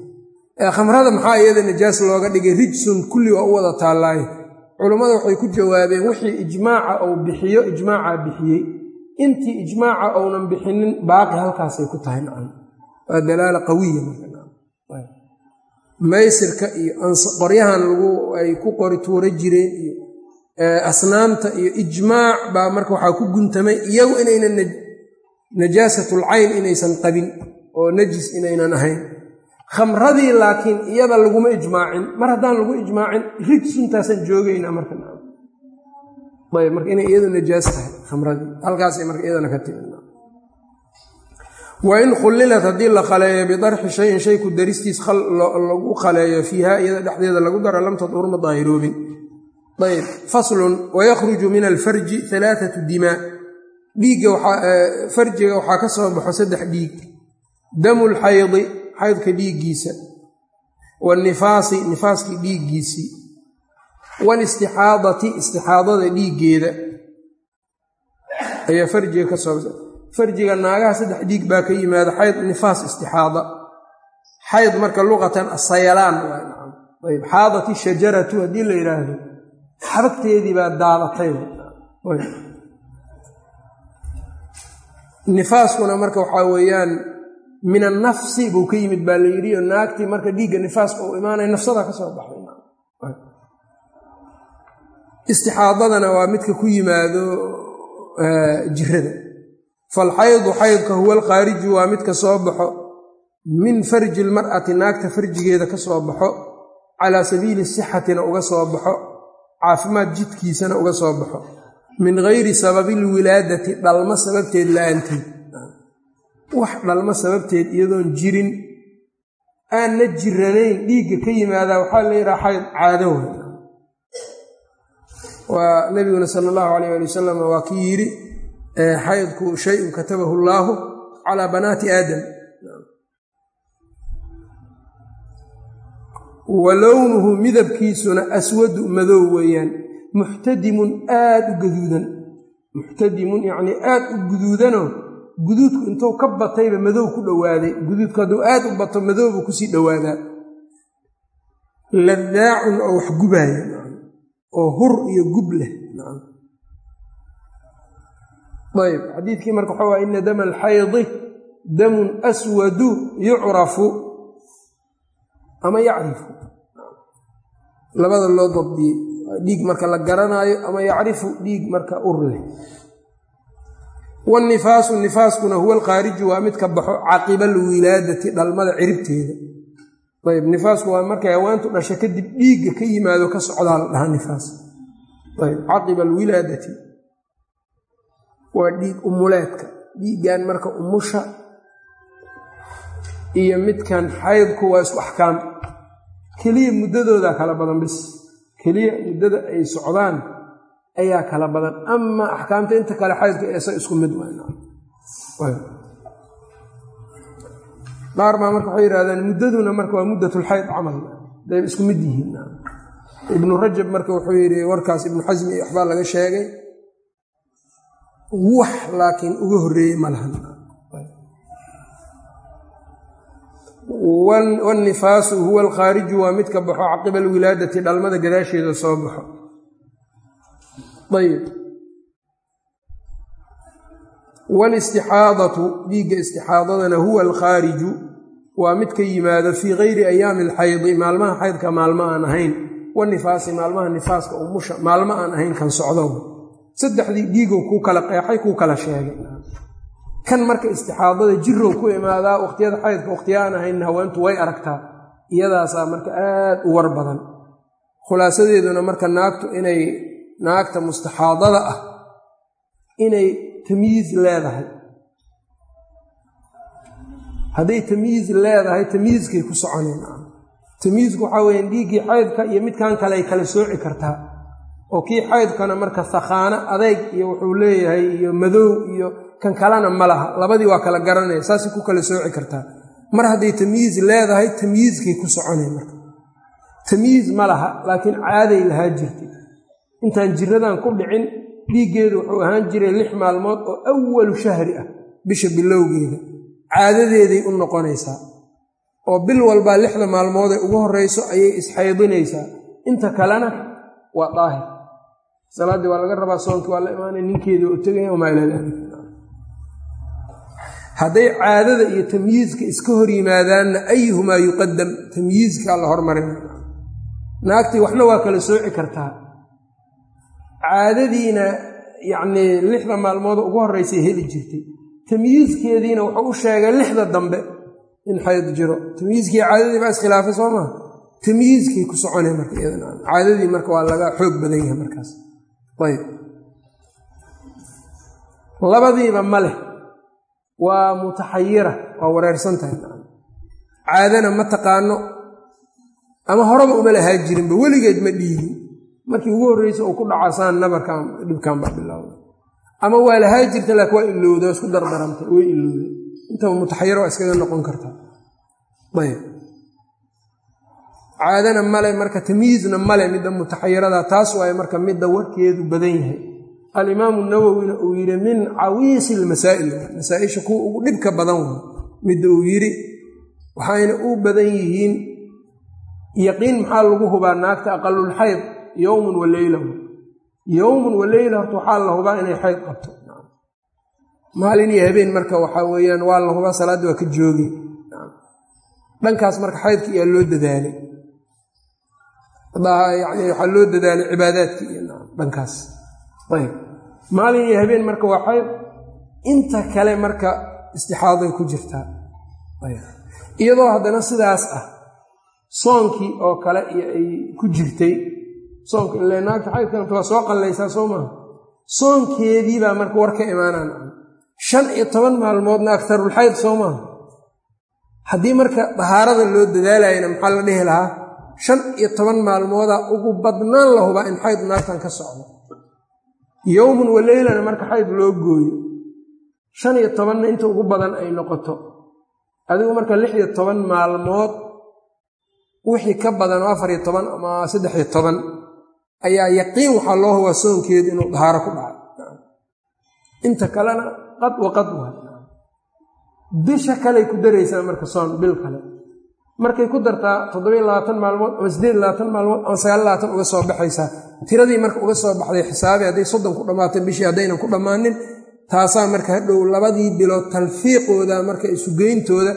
khamrada maxaa iyada najaas looga dhigay? Rijsun kulli waa u wada taallaaye culummada waxay ku jawaabeen wixii ijmaaca uu bixiyo ijmaacaa bixiyey. Intii ijmaaca ounan bixinin baaqi halkaasay ku tahay. Nacam. Waa dalaala qawiya maysirka iyo qoryahan lagu ay ku qori tuura jireen iyo asnaamta iyo ijmaac baa marka waxaa ku guntamay iyagu inaynan najaasatul cayn inaysan qabin oo najis inaynan ahayn khamradii laakiin iyada laguma ijmaacin. Mar haddaan lagu ijmaacin rijsuntaasaan joogaynaa marka. Ayb marka inay iyadu najaas tahay khamradii. Halkaasay marka iyadana ka timi wa in khullilat haddii la khaleeyo bidarxi shayin shay ku daristiis lagu khaleeyo fiiha iyada dhexdeeda lagu daro lam tadur ma daahiroobin ayb faslun wayakhruju min alfarji alaaatu dimaa. Dhiigga farjiga waxaa ka soo baxo saddex dhiig. Damu lxaydi xaydka dhiiggiisa. Wanifaasi nifaaskii dhiiggiisii walistixaadati istixaadada dhiiggeeda. Ayaa farjiga ka soo farjiga naagaha saddex dhiig baa ka yimaada xayd nifaas istixaada. Xayd marka luqatan asayalaan ayb xaadati shajaratu haddii la yidhaahdo xabagteedii baa daadatay. Nifaaskuna marka waxaa weeyaan min annafsi buu ka yimid baa la yidhi oo naagtii marka dhiigga nifaaska uu imaanaya nafsada ka soo baxday istixaadadana waa midka ku yimaado jirada falxaydu xaydka huwa alkhaariju waa midka soo baxo. Min farji lmar'ati naagta farjigeeda ka soo baxo. Calaa sabiili sixatina uga soo baxo. Caafimaad jidkiisana uga soo baxo. Min gayri sababi lwilaadati dhalmo sababteed la'aanteed wax dhalmo sababteed iyadoon jirin aanna jiranayn dhiigga ka yimaadaa waxaa la yidhaha xayd caado wey waa nabiguna sala allahu alayh ali wasalam waa kii yidhi xaydku shayun katabahu allaahu calaa banaati aadam. Wa lownuhu midabkiisuna aswadu madow weeyaan muxtadimun aad u gaduudan. Muxtadimun yacnii aad u guduudanoo guduudku intuu ka batayba madow ku dhowaaday guduudku hadduu aad u bato madowbu ku sii dhowaadaa. Ladaacun oo wax gubaaya oo hur iyo gub leh ayb xadiidkii marka waxaa waa ina dama alxaydi damun aswadu yucrafu ama yacrifu. Labada loo dabdiyey dhiig marka la garanaayo ama yacrifu dhiig marka ur leh wanifaasu nifaaskuna huwa alkhaariju waa mid ka baxo caqiba alwilaadati dhalmada ciribteeda ayb nifaasku waa markay haweentu dhasha kadib dhiigga ka yimaado ka socdaa la dhahaa nifaas ayb caqiba alwilaadati waa dhiig umuleedka dhiiggan marka umusha iyo midkan xaydku waa isku axkaam keliya muddadoodaa kala badan bis keliya muddada ay socdaan ayaa kala badan. Ama axkaamta inta kale xaydka eesa isku mid qaar baa marka waxay yihahdaan muddaduna marka waa muddatulxayd camal. Day isku mid yihiin. Ibnu rajab marka wuxuu yidhi warkaas ibnu xasmi waxbaa laga sheegay wax laakiin uga horreeyey ma lahan. Wannifaasu huwa alkhaariju waa mid ka baxo caqiba alwilaadati dhalmada gadaasheeda soo baxo ayb waalistixaadatu dhiigga istixaadadana huwa alkhaariju waa mid ka yimaado fii gayri ayaami alxaydi maalmaha xaydka maalmo aan ahayn wanifaasi maalmaha nifaaska umusha maalmo aan ahayn kan socdow saddexdii dhiigow kuu kala qeexay kuu kala sheegay. Kan marka istixaadada jirow ku imaadaa waqhtiyada xaydka waqhtiya aan ahayn haweentu way aragtaa. Iyadaasaa marka aad u war badan. Khulaasadeeduna marka naagtu inay naagta mustaxaadada ah inay tamyiiz leedahay. Hadday tamyiiz leedahay tamyiizkay ku soconeen tamyiizku waxaa weya dhiiggii xaydka iyo midkan kale ay kala sooci kartaa. Oo kii xaydkana marka sakhaano adeyg iyo wuxuu leeyahay iyo madow iyo kan kalena ma laha. Labadii waa kala garanaya saasay ku kala sooci kartaa. Mar hadday tamyiiz leedahay tamyiizkay ku soconeen marka. Tamyiiz ma laha laakiin caaday lahaa jirtay intaan jiradan ku dhicin dhiiggeedu wuxuu ahaan jiray lix maalmood oo awalu shahri ah bisha bilowgeeda. Caadadeeday u noqonaysaa. Oo bil walbaa lixda maalmoodee ugu horreyso ayay isxaydinaysaa. Inta kalena waa daahir. Salaaddii waa laga rabaa soonkii waa la imaanaya ninkeedii oo tegaya wamaa ilaa daalik hadday caadada iyo tamyiizka iska hor yimaadaanna ayuhumaa yuqadam tamyiizkaa la hormarina naagtii waxna waa kala sooci kartaa caadadiina yacnii lixda maalmooda ugu horreysay heli jirtay. Tamyiizkeediina wuxuu u sheegay lixda dambe in xayd jiro. Tamyiizkii caadadii baa iskhilaafay soo maa tamyiizkay ku soconay marka caadadii marka waa laga xoog badan yahay markaas. Ayb labadiiba ma leh. Waa mutaxayira waa wareersan tahay. Caadana ma taqaano. Ama horeba uma lahaa jirinba. Weligeed ma dhiigin markii ugu horreysa uu ku dhacasaan nabarkan dhibkan baa bilowda ama waa lahaa jirta laakiin waa ilowda waa isku dardarantay way ilowday intaba mutaxayiro waa iskaga noqon kartaa ayb. Caadana male marka tamyiizna male midda mutaxayirada taas waaye marka midda warkeedu badan yahay. Alimaamu nawowina uu yidhi min cawiisi lmasaa'il masaaisha kuwa ugu dhibka badan wa midda uu yidhi waxayna u badan yihiin yaqiin maxaa lagu hubaa naagta aqalulxayd yowmun wa leylahu yowmun wa horta waxaa la hubaa inay xayd qabto. Maalin iyo habeen marka waxaa weeyaan waa la hubaa salaadda waa ka joogi. Dhankaas marka xaydka iyaa loo dadaalay. Yani waxaa loo dadaalay cibaadaadkii iyo dhankaas. Ayb. Maalin iyo habeen marka waa xayd. Inta kale marka istixaaday ku jirtaa. Iyadoo haddana sidaas ah soonkii oo kale ay ku jirtay soonka ile naagta waa soo qallaysaa soo maaha. Soonkeediibaa marka war imaanaan. Shan iyo toban maalmoodna agtarulxayd soo maaha. Haddii marka dahaarada loo dadaalayana maxaa la dhihi lahaa? Shan iyo toban maalmooda ugu badnaan la hubaa in xayd naagtan ka socdo. Yowmun wa leylana marka xayd loo gooyo. Shan iyo tobanna inta ugu badan ay noqoto. Adigu marka lix iyo toban maalmood wixii ka badan oo afar iyo toban ama saddex iyo toban ayaa yaqiin waxaa loo hubaa soonkeedu inuu dahaaro ku dhacay inta kalena qad wa bisha kaley ku daraysaa marka soon bil kale. Markay ku dartaa toddobiyo labaatan maalmood ama siddeed labaatan maalmood ama sagaal labaatan uga soo baxaysaa tiradii marka uga soo baxday xisaabi hadday soddon ku dhammaatay bishii haddaynan ku dhammaanin taasaa marka hadhow labadii bilood talfiiqooda marka isugeyntooda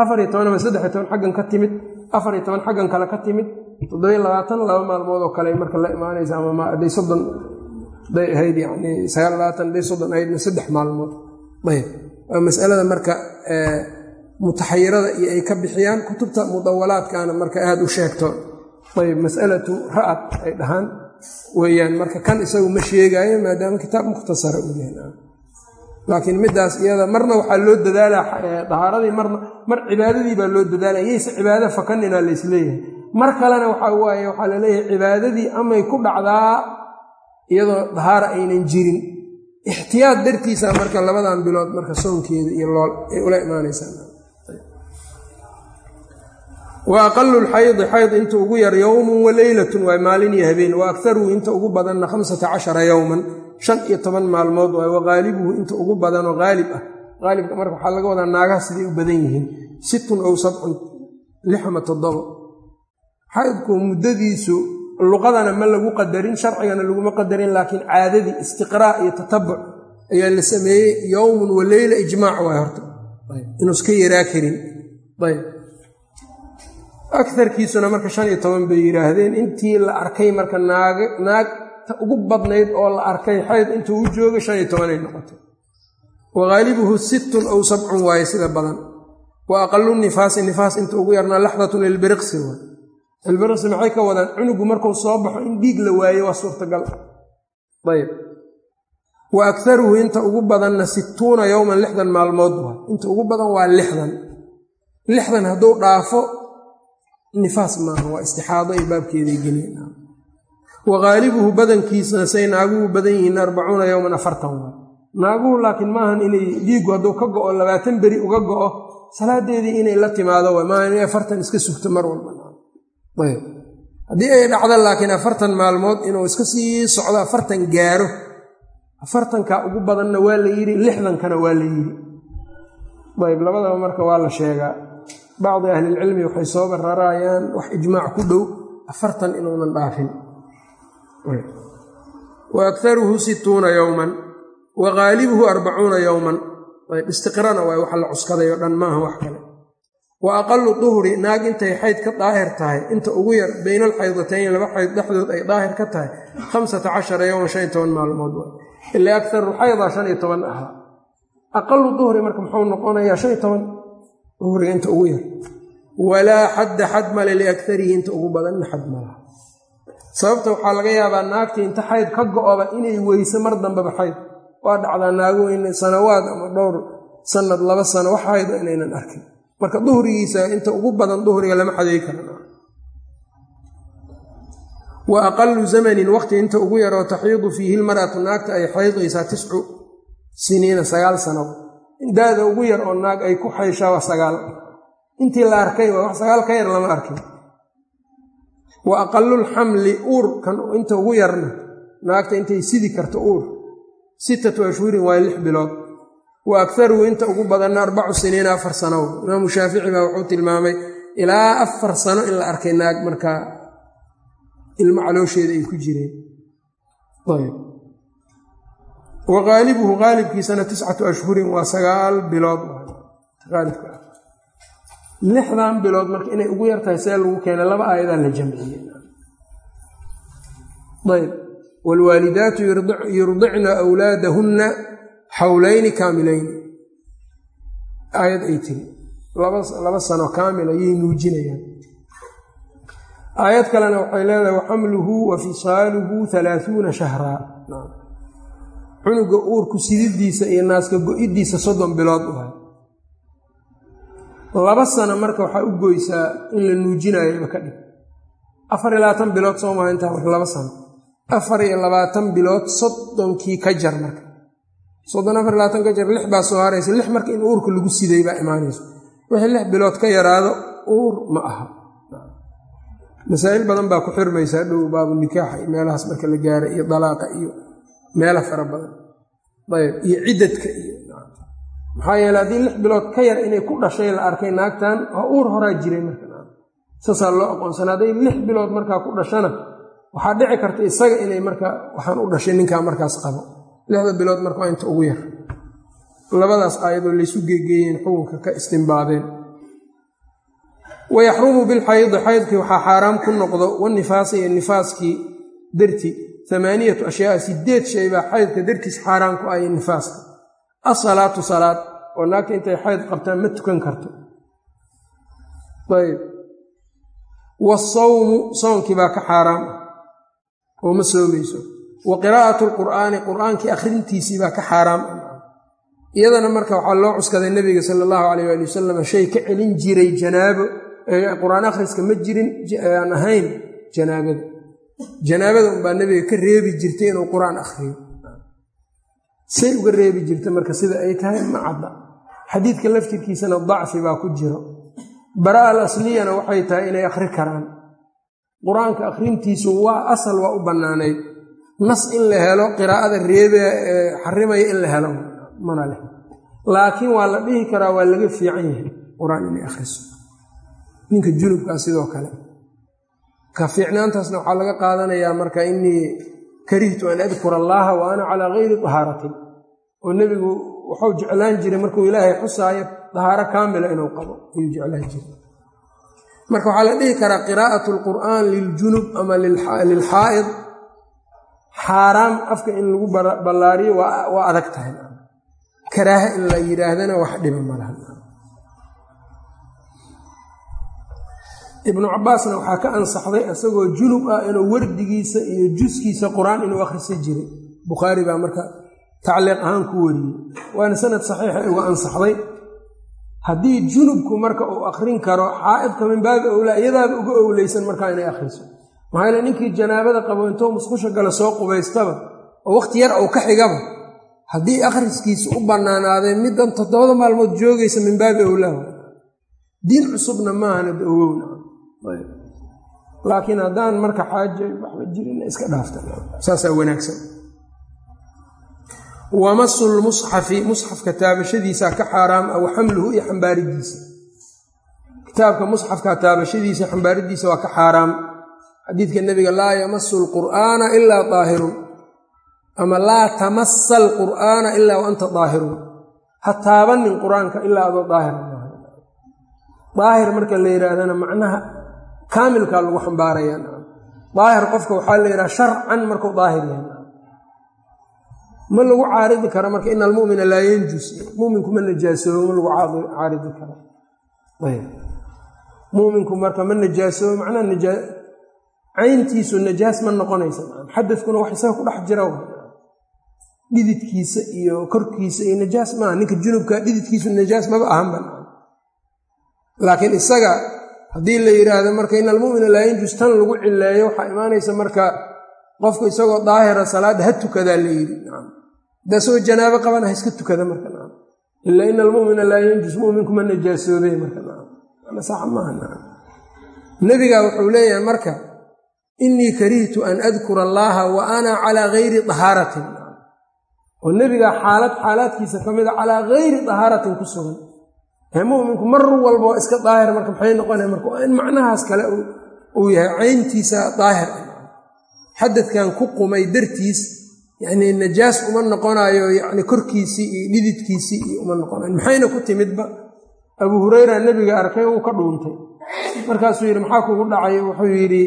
afar iyo toban ama saddex iyo toban xaggan ka timid afar iyo toban xaggan kale ka timid toddobiyo labaatan laba maalmood oo kale marka la imaanaysa ama hadday soddon day ahayd yani sagaal labaatan hadday soddon ahaydna saddex maalmood. Ayb. Masalada marka mutaxayirada iyo ay ka bixiyaan kutubta mudawalaadkaana marka aada u sheegto. Ayb masalatu ra'ad ay dhahaan weeyaan marka kan isagu ma sheegaayo maadaama kitaab mukhtasara uu yahay. Laakiin midaas iyada marna waxaa loo dadaalaa dahaaradii marna mar cibaadadii baa loo dadaalaya yayse cibaado fakanina laysleeyahay mar kalena waxaa waaye waxaa la leeyahay cibaadadii amay ku dhacdaa iyadoo dahaara aynan jirin. Ixtiyaad dartiisa marka labadan bilood marka soonkeeda iyo lool ay ula imaanaysaa wa aqalu lxaydi xayd inta ugu yar yowmun wa leylatun waa maalin iyo habeen. Wa akharuhu inta ugu badanna khamsata cashara yowman shan iyo toban maalmood waay wa haalibuhu inta ugu badanoo haalib ah. Haalibka marka waxaa laga wadaa naagaha siday u badan yihiin sittun ow sabcun lixama toddobo xaydku muddadiisu luqadana ma lagu qadarin sharcigana laguma qadarin laakiin caadadii istiqraa iyo tatabuc ayaa la sameeyey yowmun wa leyla ijmaac waay horta. Inuu iska yaraa karin. Ayb. Akarkiisuna marka shan iyo toban bay yidhaahdeen intii la arkay marka naag naagta ugu badnayd oo la arkay xayd intuu u joogay shan iyo tobanay noqotay. Wa haalibuhu sittun ow sabcun waaye sida badan. Wa aqalu nifaasi nifaas inta ugu yarnaa laxdatun ilbiriqsi waay ilbiriqsi maxay ka wadaan cunugu markuu soo baxo in dhiig la waaye waa suurtagal. Ayb wa akharuhu inta ugu badanna sittuuna yowman lixdan maalmood waay inta ugu badan waa lixdan. Lixdan hadduu dhaafo nifaas maaha waa istixaado ay baabkeeday geleen wa haalibuhu badankiisna say naaguhu badan yihiin arbacuuna yowman afartan waa. Naaguhu laakiin maahan inay dhiigu hadduu ka go'o labaatan beri uga go'o salaadeedii inay la timaado waa maaha inay afartan iska sugto mar walba ayb haddii ay dhacdo laakiin afartan maalmood inuu iska sii socdo afartan gaaro afartanka ugu badanna waa la yidhi lixdankana waa la yidhi. Ayb labadaba marka waa la sheegaa. Bacdi ahlilcilmi waxay soo bararaayaan wax ijmaac ku dhow afartan inuunan dhaafin. Wa akharuhu sittuuna yowman wa haalibuhu arbacuuna yowman istiqrana waay waxa la cuskaday oo dhan maaha wax kale wa aqalu duhri naag intay xayd ka daahir tahay. Inta ugu yar bayna alxaydatayn laba xayd dhexdood ay daahir ka tahay. Khamsata cashara yowman shan iyo toban maalmood. Ilaa akaru xayda shan iyo toban ahaa aqalu duhri marka muxuu noqonayaa shan iyo toban duhriga inta ugu yar. Walaa xadda xad male liakarihi inta ugu badanna xad malaha sababta waxaa laga yaabaa naagtii inta xayd ka go'oba inay weyso mar dambeba xayd. Waa dhacdaa naago sanawaad ama dhowr sanad laba sano wax xaydo inaynan arkin marka duhrigiisa inta ugu badan duhriga lama xaday kara wa aqalu zamanin waqti inta ugu yaroo taxiidu fiihi lmar'atu naagta ay xaydaysaa tiscu siniina sagaal sano. Daada ugu yar oo naag ay ku xayshaa waa sagaal. Intii la arkay waa wax sagaal ka yar lama arkin. Wa aqalulxamli uur kan inta ugu yarna naagta intay sidi karto uur. Sittatu ashhurin waa lix bilood wa akharuhu inta ugu badanna arbacu siniina afar sanow imaamu shaafici baa wuxuu tilmaamay ilaa afar sano in la arkay naag markaa ilmo caloosheeda ay ku jireen. Wa haalibuhu haalibkiisana tiscatu ashhurin waa sagaal bilood. Aalibka lixdan bilood marka inay ugu yartahay see lagu keena laba aayadaa la jamciyey. Ayb. Waalwaalidaatu yurdicna awlaadahunna xawlayni kaamilayni aayad ay tiri. Laba sano kaamil ayay nuujinayaan. Aayad kalena waxay leedahay waxamluhu wa fisaaluhu halaahuuna shahraa cunuga uurku sididiisa iyo naaska go-idiisa soddon bilood u hay laba sano marka waxaa u goysaa in la nuujinayoba ka dhig afar iyo labaatan bilood soo maha intaa laba sano. Afar iyo labaatan bilood soddonkii ka jar marka soddon afar iyo labaatan ka jar lix baa soo haraysa lix marka in uurka lagu siday baa imaanayso wixii lix bilood ka yaraado uur ma aha. Masaa'il badan baa ku xirmaysaa dhow baabu nikaaxa iyo meelahaas marka la gaaray iyo dalaaqa iyo meela fara badan. Ayb iyo ciddadka iyo maxaa yeele haddii lix bilood ka yar inay ku dhashay la arkay naagtan waa uur horaa jiray marka saasaa loo aqoonsana hadday lix bilood markaa ku dhashana waxaa dhici karta isaga inay marka waxaan u dhashay ninkaa markaas qabo lixda bilood marka waa inta ugu yar. Labadaas aayadoo laysu geegeeyeen xukunka ka istimbaadeen. Wayaxrumu bilxaydi xaydkii waxaa xaaraam ku noqdo wanifaasi iyo nifaaskii darti. Amaaniyatu ashyaaa sideed shay baa xaydka dartiis xaaraan ku ah nifaaska. Asalaatu salaad oo naagta intay xayd qabtaan ma tukan karto. Ayb wasawmu soonkii baa ka xaaraam oo ma soomayso wa qiraa'atu lqur'aani qur'aankii akhrintiisii baa ka xaaraam. Iyadana marka waxaa loo cuskaday nebiga sala allahu alayh ali wasalam shay ka celin jiray janaabo. Qur'aan akhriska ma jirin aan ahayn janaabada janaabada unbaa nebiga ka reebi jirtay inuu qur'aan akhriyo. Say uga reebi jirta marka sida ay tahay ma cadda. Xadiidka laftirkiisana dacfi baa ku jiro. Bara al asliyana waxay tahay inay akhri karaan. Qur'aanka akhrintiisu waa asal waa u bannaanayd nas in la helo qiraa'ada reebe xarimaya in la helo mana leh. Laakiin waa la dhihi karaa waa laga fiican yahay. Qur'aan inay akhriso. Ninka junubkaa sidoo kale. Ka fiicnaantaasna waxaa laga qaadanayaa marka inii karihtu an adkura allaaha wa ana calaa gayri tahaaratin. Oo nebigu wuxuu jeclaan jiray markuu ilaahay xusaayo dahaaro kaamila inuu qabo ayuu jeclaan jiray. Marka waxaa la dhihi karaa qiraa'atu alqur'aan liljunub ama lilxaa'id xaaraam afka in lagu ballaariyo waa adag tahay. Karaaha in la yidhaahdana wax dhiba malaha ibnu cabaasna waxaa ka ansaxday isagoo junub ah inuu wardigiisa iyo juskiisa qur'aan inuu akhrisa jiray. Bukhaari baa marka tacliiq ahaan ku wariyey. Waana sanad saxiixa uga ansaxday. Haddii junubku marka uu akhrin karo xaa'idka min baabi owlaa iyadaaba uga owleysan markaa inay akhriso maxaa yaele ninkii janaabada qabo intuu musqusha gala soo qubaystaba oo wakhti yar uu ka xigaba haddii akhriskiisu u bannaanaaday middan toddobada maalmood joogaysa min baabi owlaa diin cusubna maahana dawowna laakiin haddaan marka xaaje waxba jirin iska dhaafta. Saasaa wanaagsan. Wamasul musxafi musxafka taabashadiisa ka xaaraam ah wa xamluhu iyo xambaaridiisa. Kitaabka musxafka taabashadiisa xambaaridiisa waa ka xaaraam xadiidka nebiga laa yamasu lqur'aana ilaa daahirun ama laa tamasa alqur'aana ilaa wa daahirun ha taabanin qur'aanka ilaa adoo daahir daahir marka la yidhaahdana macnaha kaamilkaa lagu xambaarayaa daahir qofka waxaa la yidhaha sharcan markuu daahir yahay. Ma lagu caaridi karo marka ina almumina laa yanjus. Muminku ma najaasoobo ma lagu caaridi karo. Muminku marka ma najaasoobo macnaha cayntiisu najaas ma noqonaysa xadadkuna wax isaga ku dhex jira dhididkiisa iyo korkiisa iyo najaas maaha ninka junubka dhididkiisu najaas maba ahanba laakiin isaga haddii la yidhaahdo marka ina almumina laa yanjus tan lagu cileeyo waxaa imaanaysa marka qofku isagoo daahira salaadda ha tukadaa la yidhi. Hadda isagoo janaabo qabana ha iska tukada marka. Ila ina almumina laa yanjus muminku ma najaasoobey marka. Maaha nebigaa wuxuu leeyahay marka inii karihtu an adkura allaaha wa ana calaa gayri dahaaratin oo nebigaa xaalad xaalaadkiisa ka mida calaa gayri dahaaratin ku sugan. Ee muminku mar walbo iska daahir marka maxay noqonaya marka in macnahaas kale uu yahay cayntiisa daahir. Xadadkan ku qumay dartiis yacnii najaas uma noqonayo yacni korkiisii iyo dhididkiisii iyo uma noqonayo maxayna ku timidba? Abuu hureyra nebiga arkay uu ka dhuuntay. Markaasuu yidhi maxaa kugu dhacay? Wuxuu yidhi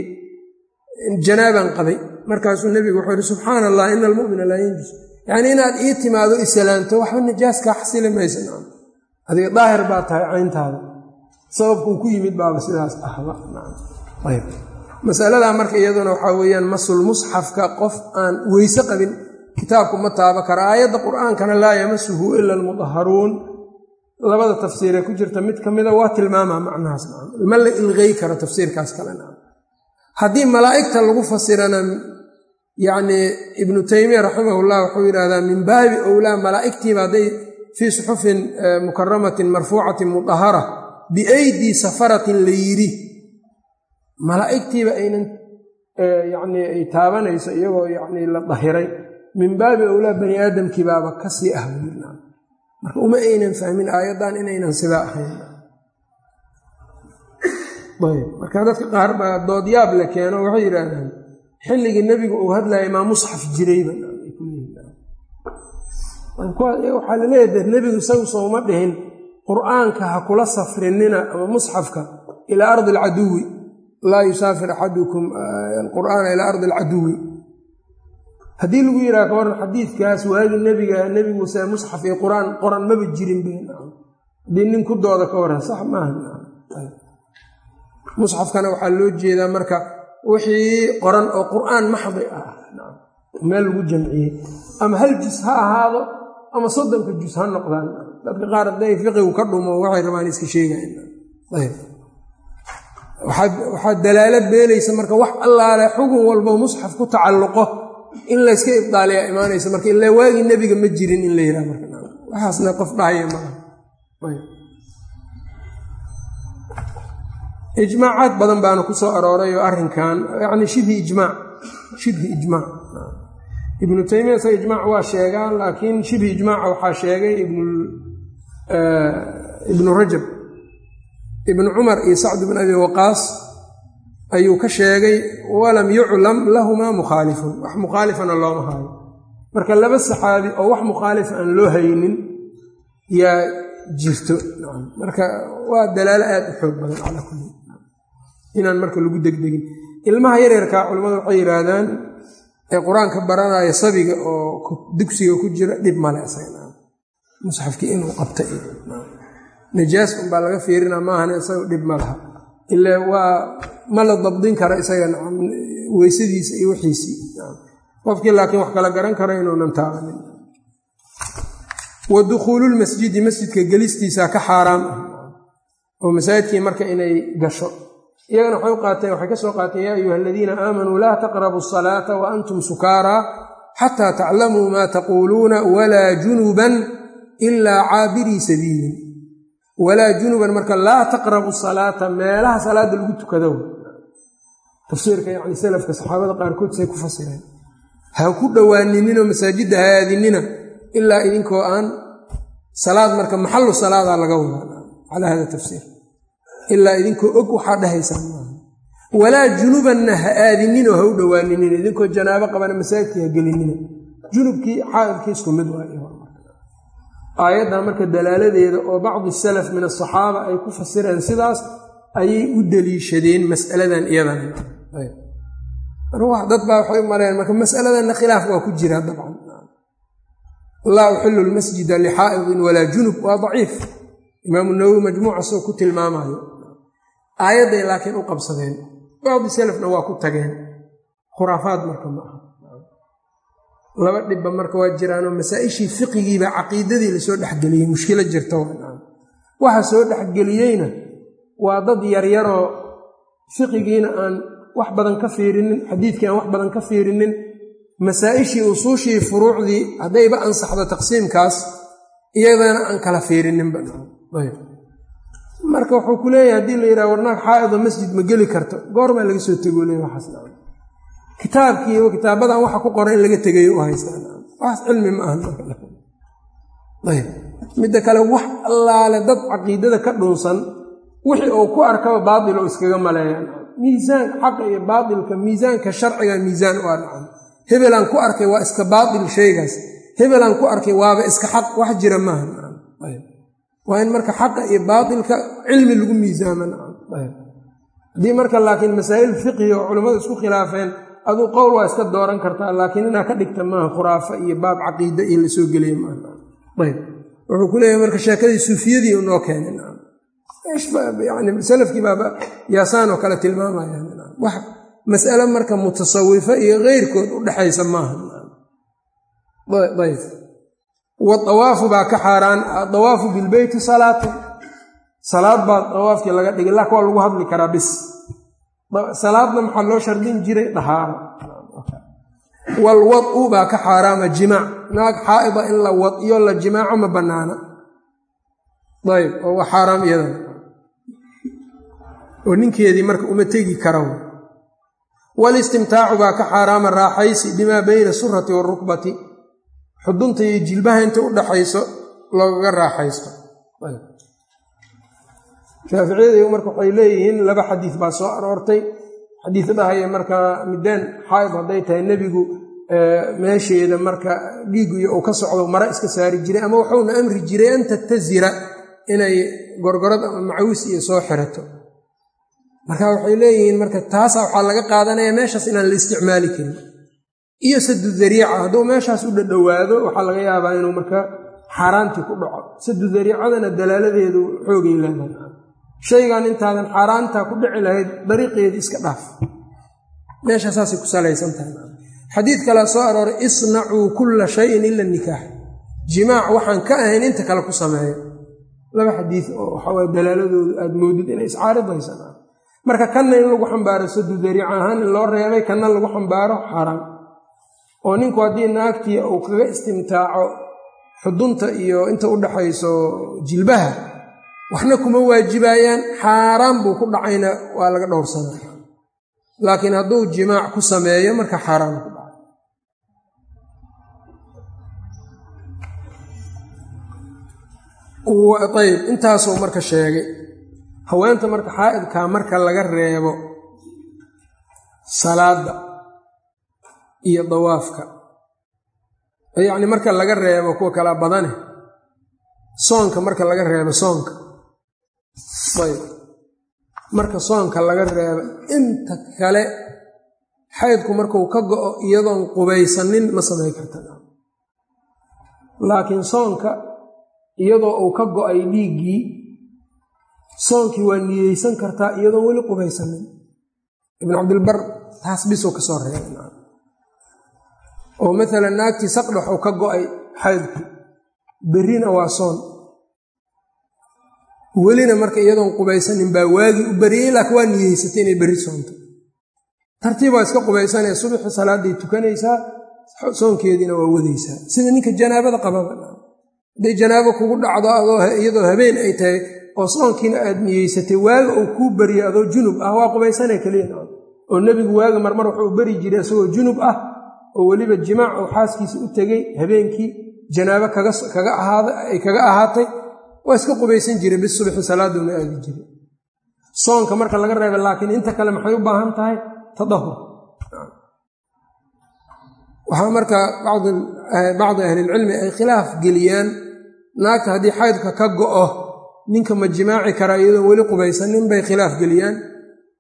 janaabaan qabay. Markaasuu nebigu wuxuu yidhi subxaana allah ina almumina laa yanjus yacnii inaad ii timaado isalaanto waxba najaaskaa xasili maysa. Nacam adiga daahir baa tahay cayntaada. Sababkuu ku yimid baaba sidaas ahba ayb masaladaa marka iyaduna waxaa weeyaan masul musxafka qof aan weyse qabin. Kitaabku ma taaba kara. Aayadda qur'aankana laa yamasuhu ila almudaharuun labada tafsiiree ku jirta mid ka mida waa tilmaamaa macnahaas. Ma la ilqey karo tafsiirkaas kalena haddii malaa'igta lagu fasirana yacnii ibnu taymiya raximahullah wuxuu yidhahdaa min baabi owlaa malaa'igtiiba hadday fii suxufin mukaramatin marfuucatin mudahara biaydii safaratin la yidhi. Malaa'igtiiba aynan yacnii ay taabanayso iyagoo yacnii la dahiray. Min baabi owlaa bani aadamkiibaaba ka sii ah marka uma aynan fahmin aayaddan inaynan sidaa ahayn marka dadka qaar baa doodyaab la keeno waxay yidhaahdaan xilligii nebigu uu hadlayay maa musxaf jirayba waxaa la leeyahay de nebigu isagu sooma dhihin qur'aanka ha kula safrinina ama musxafka ilaa ardi alcaduwi laa yusaafir axadukum alqur'aana ilaa ardi alcaduwi haddii lagu yidhaha ka waran xadiidkaas waagi nebiga nebiguse musxaf iyo qur'aan qoran maba jirin haddii nin ku dooda ka waran sax maaha musxafkana waxaa loo jeedaa marka wixii qoran oo qur'aan maxdi ah. Meel lagu jamciyey. Ama hal jus ha ahaado ama soddonka jus ha noqdaan. Dadka qaar hadday fiqigu ka dhumo waxay rabaan iska sheegayan waxaa dalaalo beelaysa marka wax allaale xugun walbo musxaf ku tacalluqo. In layska ibdaaliyaa imaanaysa marka ilaa waagii nebiga ma jirin in la yidhaha marka. Waxaasna qof dhahaya maaha ijmaacaad badan baana ku soo arooray oo arrinkan. Yacni shibhi ijmaac shibhi ijmaac ibnu taymiya isaga ijmaac waa sheegaa laakiin shibhi ijmaaca waxaa sheegay ibnu rajab ibnu cumar iyo sacd bn abi waqaas ayuu ka sheegay walam yuclam lahumaa mukhaalifun wax mukhaalifana looma haayo marka laba saxaabi oo wax mukhaalifa aan loo haynin yaa jirto. Marka waa dalaalo aad u xoog badan calaa kulli inaan marka lagu degdegin. Ilmaha yaryarkaa culimmadu waxay yidhaahdaan ee qur'aanka baranaya sabiga oo dugsiga ku jira dhib male musxafkii inuu qabta najaas unbaa laga fiirina maahana isaga dhib ma laha. Ila waa ma la dabdin kara isaga weysadiisa iyo wixiisii qofkii laakiin wax kala garan karo inuunan taabanin wa dukhuululmasjidi masjidka gelistiisa ka xaaraam. Oo masaajidkii marka inay gasho iyagana waxay u qaateen waxay ka soo qaateen yaa ayuha aladiina aamanuu laa taqrabu asalaata wa antum sukaaraa xataa taclamuu maa taquuluuna walaa junuban ilaa caabirii sabiilin. Walaa junuban marka laa taqrabu salaata meelaha salaada lagu tukado. Tafsiirka yani salafka saxaabada qaarkood say ku fasireen. Ha ku dhowaaninino masaajidda ha aadinina ilaa idinkoo aan salaad marka maxalu salaadaa laga wadaa calaa hada tafsiir ilaa idinkoo og waxaa dhahaysaan walaa junubanna ha aadininoo ha u dhowaaninina idinkoo janaabo qabana masaajidkii ha gelinina junubkii xaaidkii isku mid aayaddan marka dalaaladeeda oo bacdi salaf min asaxaaba ay ku fasireen sidaas ayay u deliishadeen masaladan iyadan dad baa waxay u maleen marka masaladanna khilaaf waa ku jira dabcan laa uxilu lmasjida lixaa'idin walaa junub waa daciif. Imaamu nawowi majmuuca soo ku tilmaamayo aayadday laakiin u qabsadeen. Bacdi salafna waa ku tageen. Khuraafaad marka ma aha. Laba dhibba marka waa jiraanoo masaa-ishii fiqigiiba caqiidadii la soo dhexgeliyey mushkilo jirta waxa soo dhexgeliyeyna waa dad yaryaroo fiqigiina aan wax badan ka fiirinin xadiidkii aan wax badan ka fiirinin. Masaa-ishii usuushii furuucdii haddayba ansaxdo taqsiimkaas iyadana aan kala fiirininba marka wuxuu ku leeyahay haddii la yidhaha warnaag xaa'ido masjid ma geli karto. Goormaa laga soo tegoo leey waxaas kitaabkii kitaabadan waxa ku qoran in laga tegayo u haystaan waxaas cilmi ma ahanayb midda kale wax allaale dad caqiidada ka dhunsan wixii uu ku arkaba baatil oo iskaga maleeyaan miisaanka xaqa iyo baatilka miisaanka sharciga miisaan u adhacan hebelaan ku arkay waa iska baatil shaygaas. Hebelaan ku arkay waaba iska xaq. Wax jira maaha waa in marka xaqa iyo baatilka cilmi lagu miisaama haddii marka laakiin masaa'il fiqihi oo culimmadu isku khilaafeen aduu qowl waa iska dooran kartaa laakiin inaa ka dhigta maaha khuraafa iyo baab caqiida iyo la soo gelaya maaayb wuxuu ku leeyahay marka sheekadii suufiyadii u noo keenay. Yani salafkii baaba yaasaanoo kale tilmaamaywax mas'ale marka mutasawifo iyo keyrkood u dhexaysa maaha waawaafu baa ka xaaraan adawaafu bilbeyti salaatan salaad baa dawaafkii laga dhigay lak waa lagu hadli karaa bis. Salaadna maxaa loo shardin jiray? Dhahaaro walwadu baa ka xaaraama jimaac naag xaa'ida in la wadiyo la jimaaco ma bannaana ayb oo waa xaaraam iyadan oo ninkeedii marka uma tegi kara walistimtaacu baa ka xaaraama raaxaysi bimaa bayna surati warukbati xudunta iyo jilbaha inta u dhaxayso loogaga raaxaysto. Shaaficiyada marka waxay leeyihiin laba xadiis baa soo aroortay. Xadiis dhahaya markaa midaan xaaid hadday tahay nebigu meesheeda marka dhiigu iyo uu ka socdo mara iska saari jiray ama wuxuuna amri jiray an tatazira inay gorgorad ama macawis iyo soo xirato. Marka waxay leeyihiin marka taasa waxaa laga qaadanaya meeshaas inaan la isticmaali karin iyo sadu dariica hadduu meeshaas u dhadhowaado waxaa laga yaabaa inuu marka xaaraantii ku dhaco. Sadu dariicadana dalaaladeedu xoogay leedahay. Shaygan intaadan xaaraantaa ku dhici lahayd dariiqeedii iska dhaaf. Meesha ku salaysan tahay. Xadiid kalea soo arooray isnacuu kulla shayin ila nikaax jimaac waxaan ka ahayn inta kale ku sameeyo. Laba xadiid oo waxaway dalaaladoodu aad moodid inay iscaaridaysan marka kanna in lagu xambaaro sadu dariic ahaan in loo reebay kanna lagu xambaaro xaaraan oo ninku haddii naagtii uu kaga istimtaaco xudunta iyo inta u dhaxayso jilbaha waxna kuma waajibayaan xaaraan buu ku dhacayna waa laga dhowrsanaya laakiin hadduu jimaac ku sameeyo marka xaaraan ku dhacay. Ayb intaasuu marka sheegay. Haweenta marka xaa'idkaa marka laga reebo salaadda iyo dawaafka. Yacni marka laga reebo kuwa kala badane soonka marka laga reebo soonka. Ayb. Marka soonka laga reebo inta kale xaydku markuu ka go'o iyadoon qubaysanin ma samayn karta. Laakiin soonka iyadoo uu ka go'ay dhiiggii soonkii waa niyeysan kartaa iyadoon weli qubaysanin. Ibnu cabdilbar taas bisuu ka soo reebay oo maalan naagtii saqdhaxuu ka go'ay xaydku berrina waa soon. Welina marka iyadoon qubaysanin baa waagii u beriyey laakiin waa niyeysatay inay berri soonto. Tartiib iska qubaysanaya subaxi salaaday tukanaysaa soonkeediina waa wadaysaa. Sida ninka janaabada qababa hadday janaabo kugu dhacdo iyadoo habeen ay tahay oo soonkiina aad niyeysatay waaga uu kuu beriyo adoo junub ah waa qubaysanaya keliya oo nebigu waaga marmar wuxuu beri jiray isagoo junub ah oo weliba jimaac uu xaaskiisa u tegey habeenkii janaabo ay kaga ahaatay waa iska qubaysan jiray bis subaxi salaaduuna aadi jiray soonka marka laga reeba laakiin inta kale maxay u baahan tahay? Tadahur. Waxaa marka bacdi ahlilcilmi ay khilaaf geliyaan naagta haddii xaydka ka go'o ninka ma jimaaci karaa iyadoon weli qubaysanin bay khilaaf geliyaan.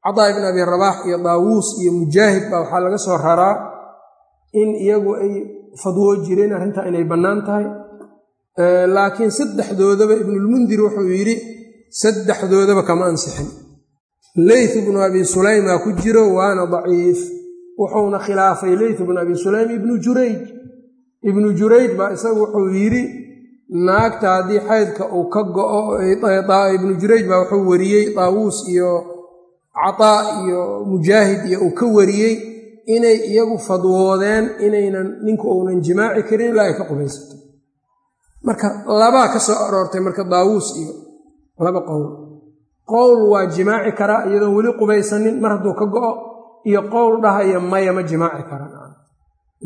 Cadaa ibn abi rabaax iyo daawuus iyo mujaahid baa waxaa laga soo raraa in iyagu ay fadwoo jireen arrintaa inay bannaan tahay. Laakiin saddexdoodaba ibnulmundir wuxuu yidhi saddexdoodaba kama ansixin. Leyth ibnu abi sulaymaa ku jiro waana daciif. Wuxuuna khilaafay leyth ibnu abi sulaym ibnu jurayj. Ibnu jurayj baa isagu wuxuu yidhi naagta haddii xaydka uu ka go'o ibnu jurayj baa wuxuu wariyey daawuus iyo cataa iyo mujaahid iyo uu ka wariyey inay iyagu fadwoodeen inaynan ninku uunan jimaaci karin ilaa ay ka qubaysato. Marka labaa ka soo aroortay marka daawuus iyo laba qowl. Qowl waa jimaaci karaa iyadoon weli qubaysanin mar hadduu ka go'o iyo qowl dhahaya maya ma jimaaci karaan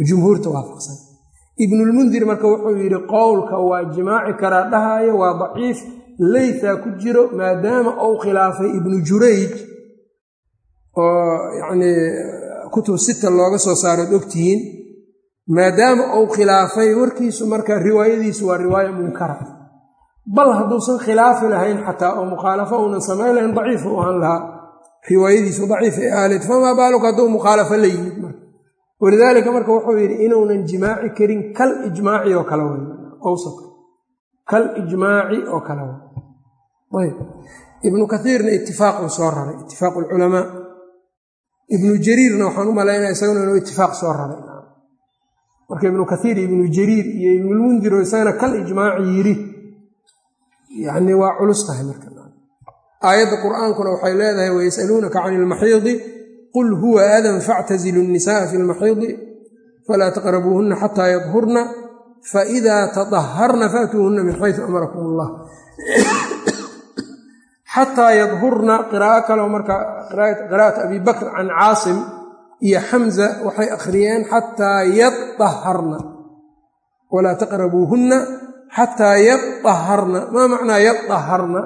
jumhuurta waafaqsan. Ibnulmundir marka wuxuu yidhi qowlka waa jimaaci karaa dhahaayo waa daciif leytaa ku jiro maadaama uu khilaafay ibnu jurayj oo yacnii kutub sita looga soo saarood ogtihiin maadaama uu khilaafay warkiisu marka riwaayadiisu waa riwaaya munkara bal hadduusan khilaafi lahayn xataa oo mukhaalafo uunan samayn lahayn daciif u ahaan lahaa. Riwaayadiisu daciif ay aaleed famaa baaluka hadduu mukhaalafo la yimid marka. Walidaalika marka wuxuu yidhi inuunan jimaaci karin kal ijmaaci oo kale way awsadka kal ijmaaci oo kale way ayb. Ibnu kaiirna itifaaquu soo raray itifaaq ibnu jariirna waxaan u malaynaya isaguna inuu itifaaq soo raray. Marka ibnu kaiir ibnu jariir iyo ibnulmundir oo isagana kal ijmaaci yidhi yani waa culus tahay marka. Aayadda qur'aankuna waxay leedahay wayasaluunaka cani ilmaxiidi qul huwa adan factazilu nnisa'a fi lmaxiidi falaa taqrabuuhunna xataa yadhurna faidaa tadaharna faatuuhunna min xaysu amarakum allah xataa yadhurna qiraa'o kaleo marka qiraa'at abi bakr can caasim iyo xamza waxay akhriyeen xataa yadaharna walaa taqrabuuhunna xataa yadaharna maa macnaa yadaharna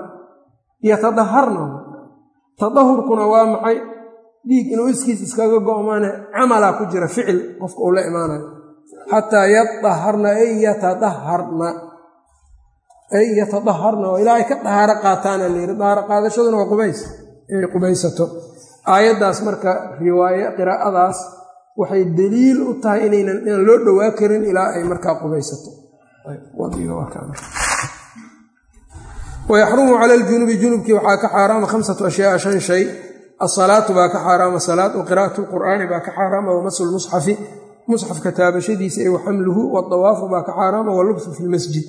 yatadaharna tadahurkuna waa maxay dhiig inuu iskiis iskaga go'maane camalaa ku jira ficil qofka uu la imaanayo xataa yadaharna ay yatadaharna ay yatadaharna oo ilaa ay ka dahaaro qaataana layidhi dahaaro qaadashaduna waa qubays. Inay qubaysato. Aayaddaas marka riwaaye qiraa'adaas waxay daliil u tahay inaynan inaan loo dhowaa karin ilaa ay markaa qubaysato. Wayaxrumu cala aljunubi junubkii waxaa ka xaaraama hamsatu ashyaaa shan shay. Asalaatu baa ka xaaraama salaad wa lqur'aani baa ka xaaraama wamasu lmusxafi musxafka taabashadiisa iyo waxamluhu wadawaafu baa ka xaaraama walubsu fi lmasjid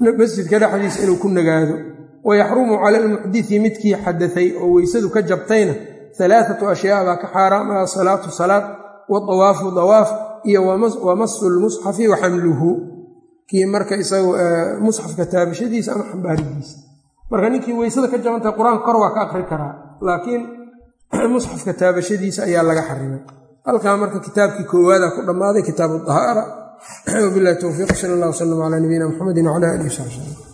masjidka dhexdiisa inuu ku nagaado. Wayaxrumu cala almuxditi midkii xadaay oo weysadu ka jabtayna alaaatu ashyaa baa ka xaaraama asalaatu salaad wadawaafu dawaaf iyo wamasu lmusxafi wa xamluhu. Kii marka isagu musxafka taabashadiisa ama xambaaridiisa. Marka ninkii weysada ka jabantahay qur'aanka kor waa ka akri karaa laakiin musxafka taabashadiisa ayaa laga xarimay. Halkaa marka kitaabkii koowaada ku dhammaaday kitaabu dahaara wabilahi towfiiq sal allah wslam calaa nabiyina muxamedi wcala alihi wsaxbi slm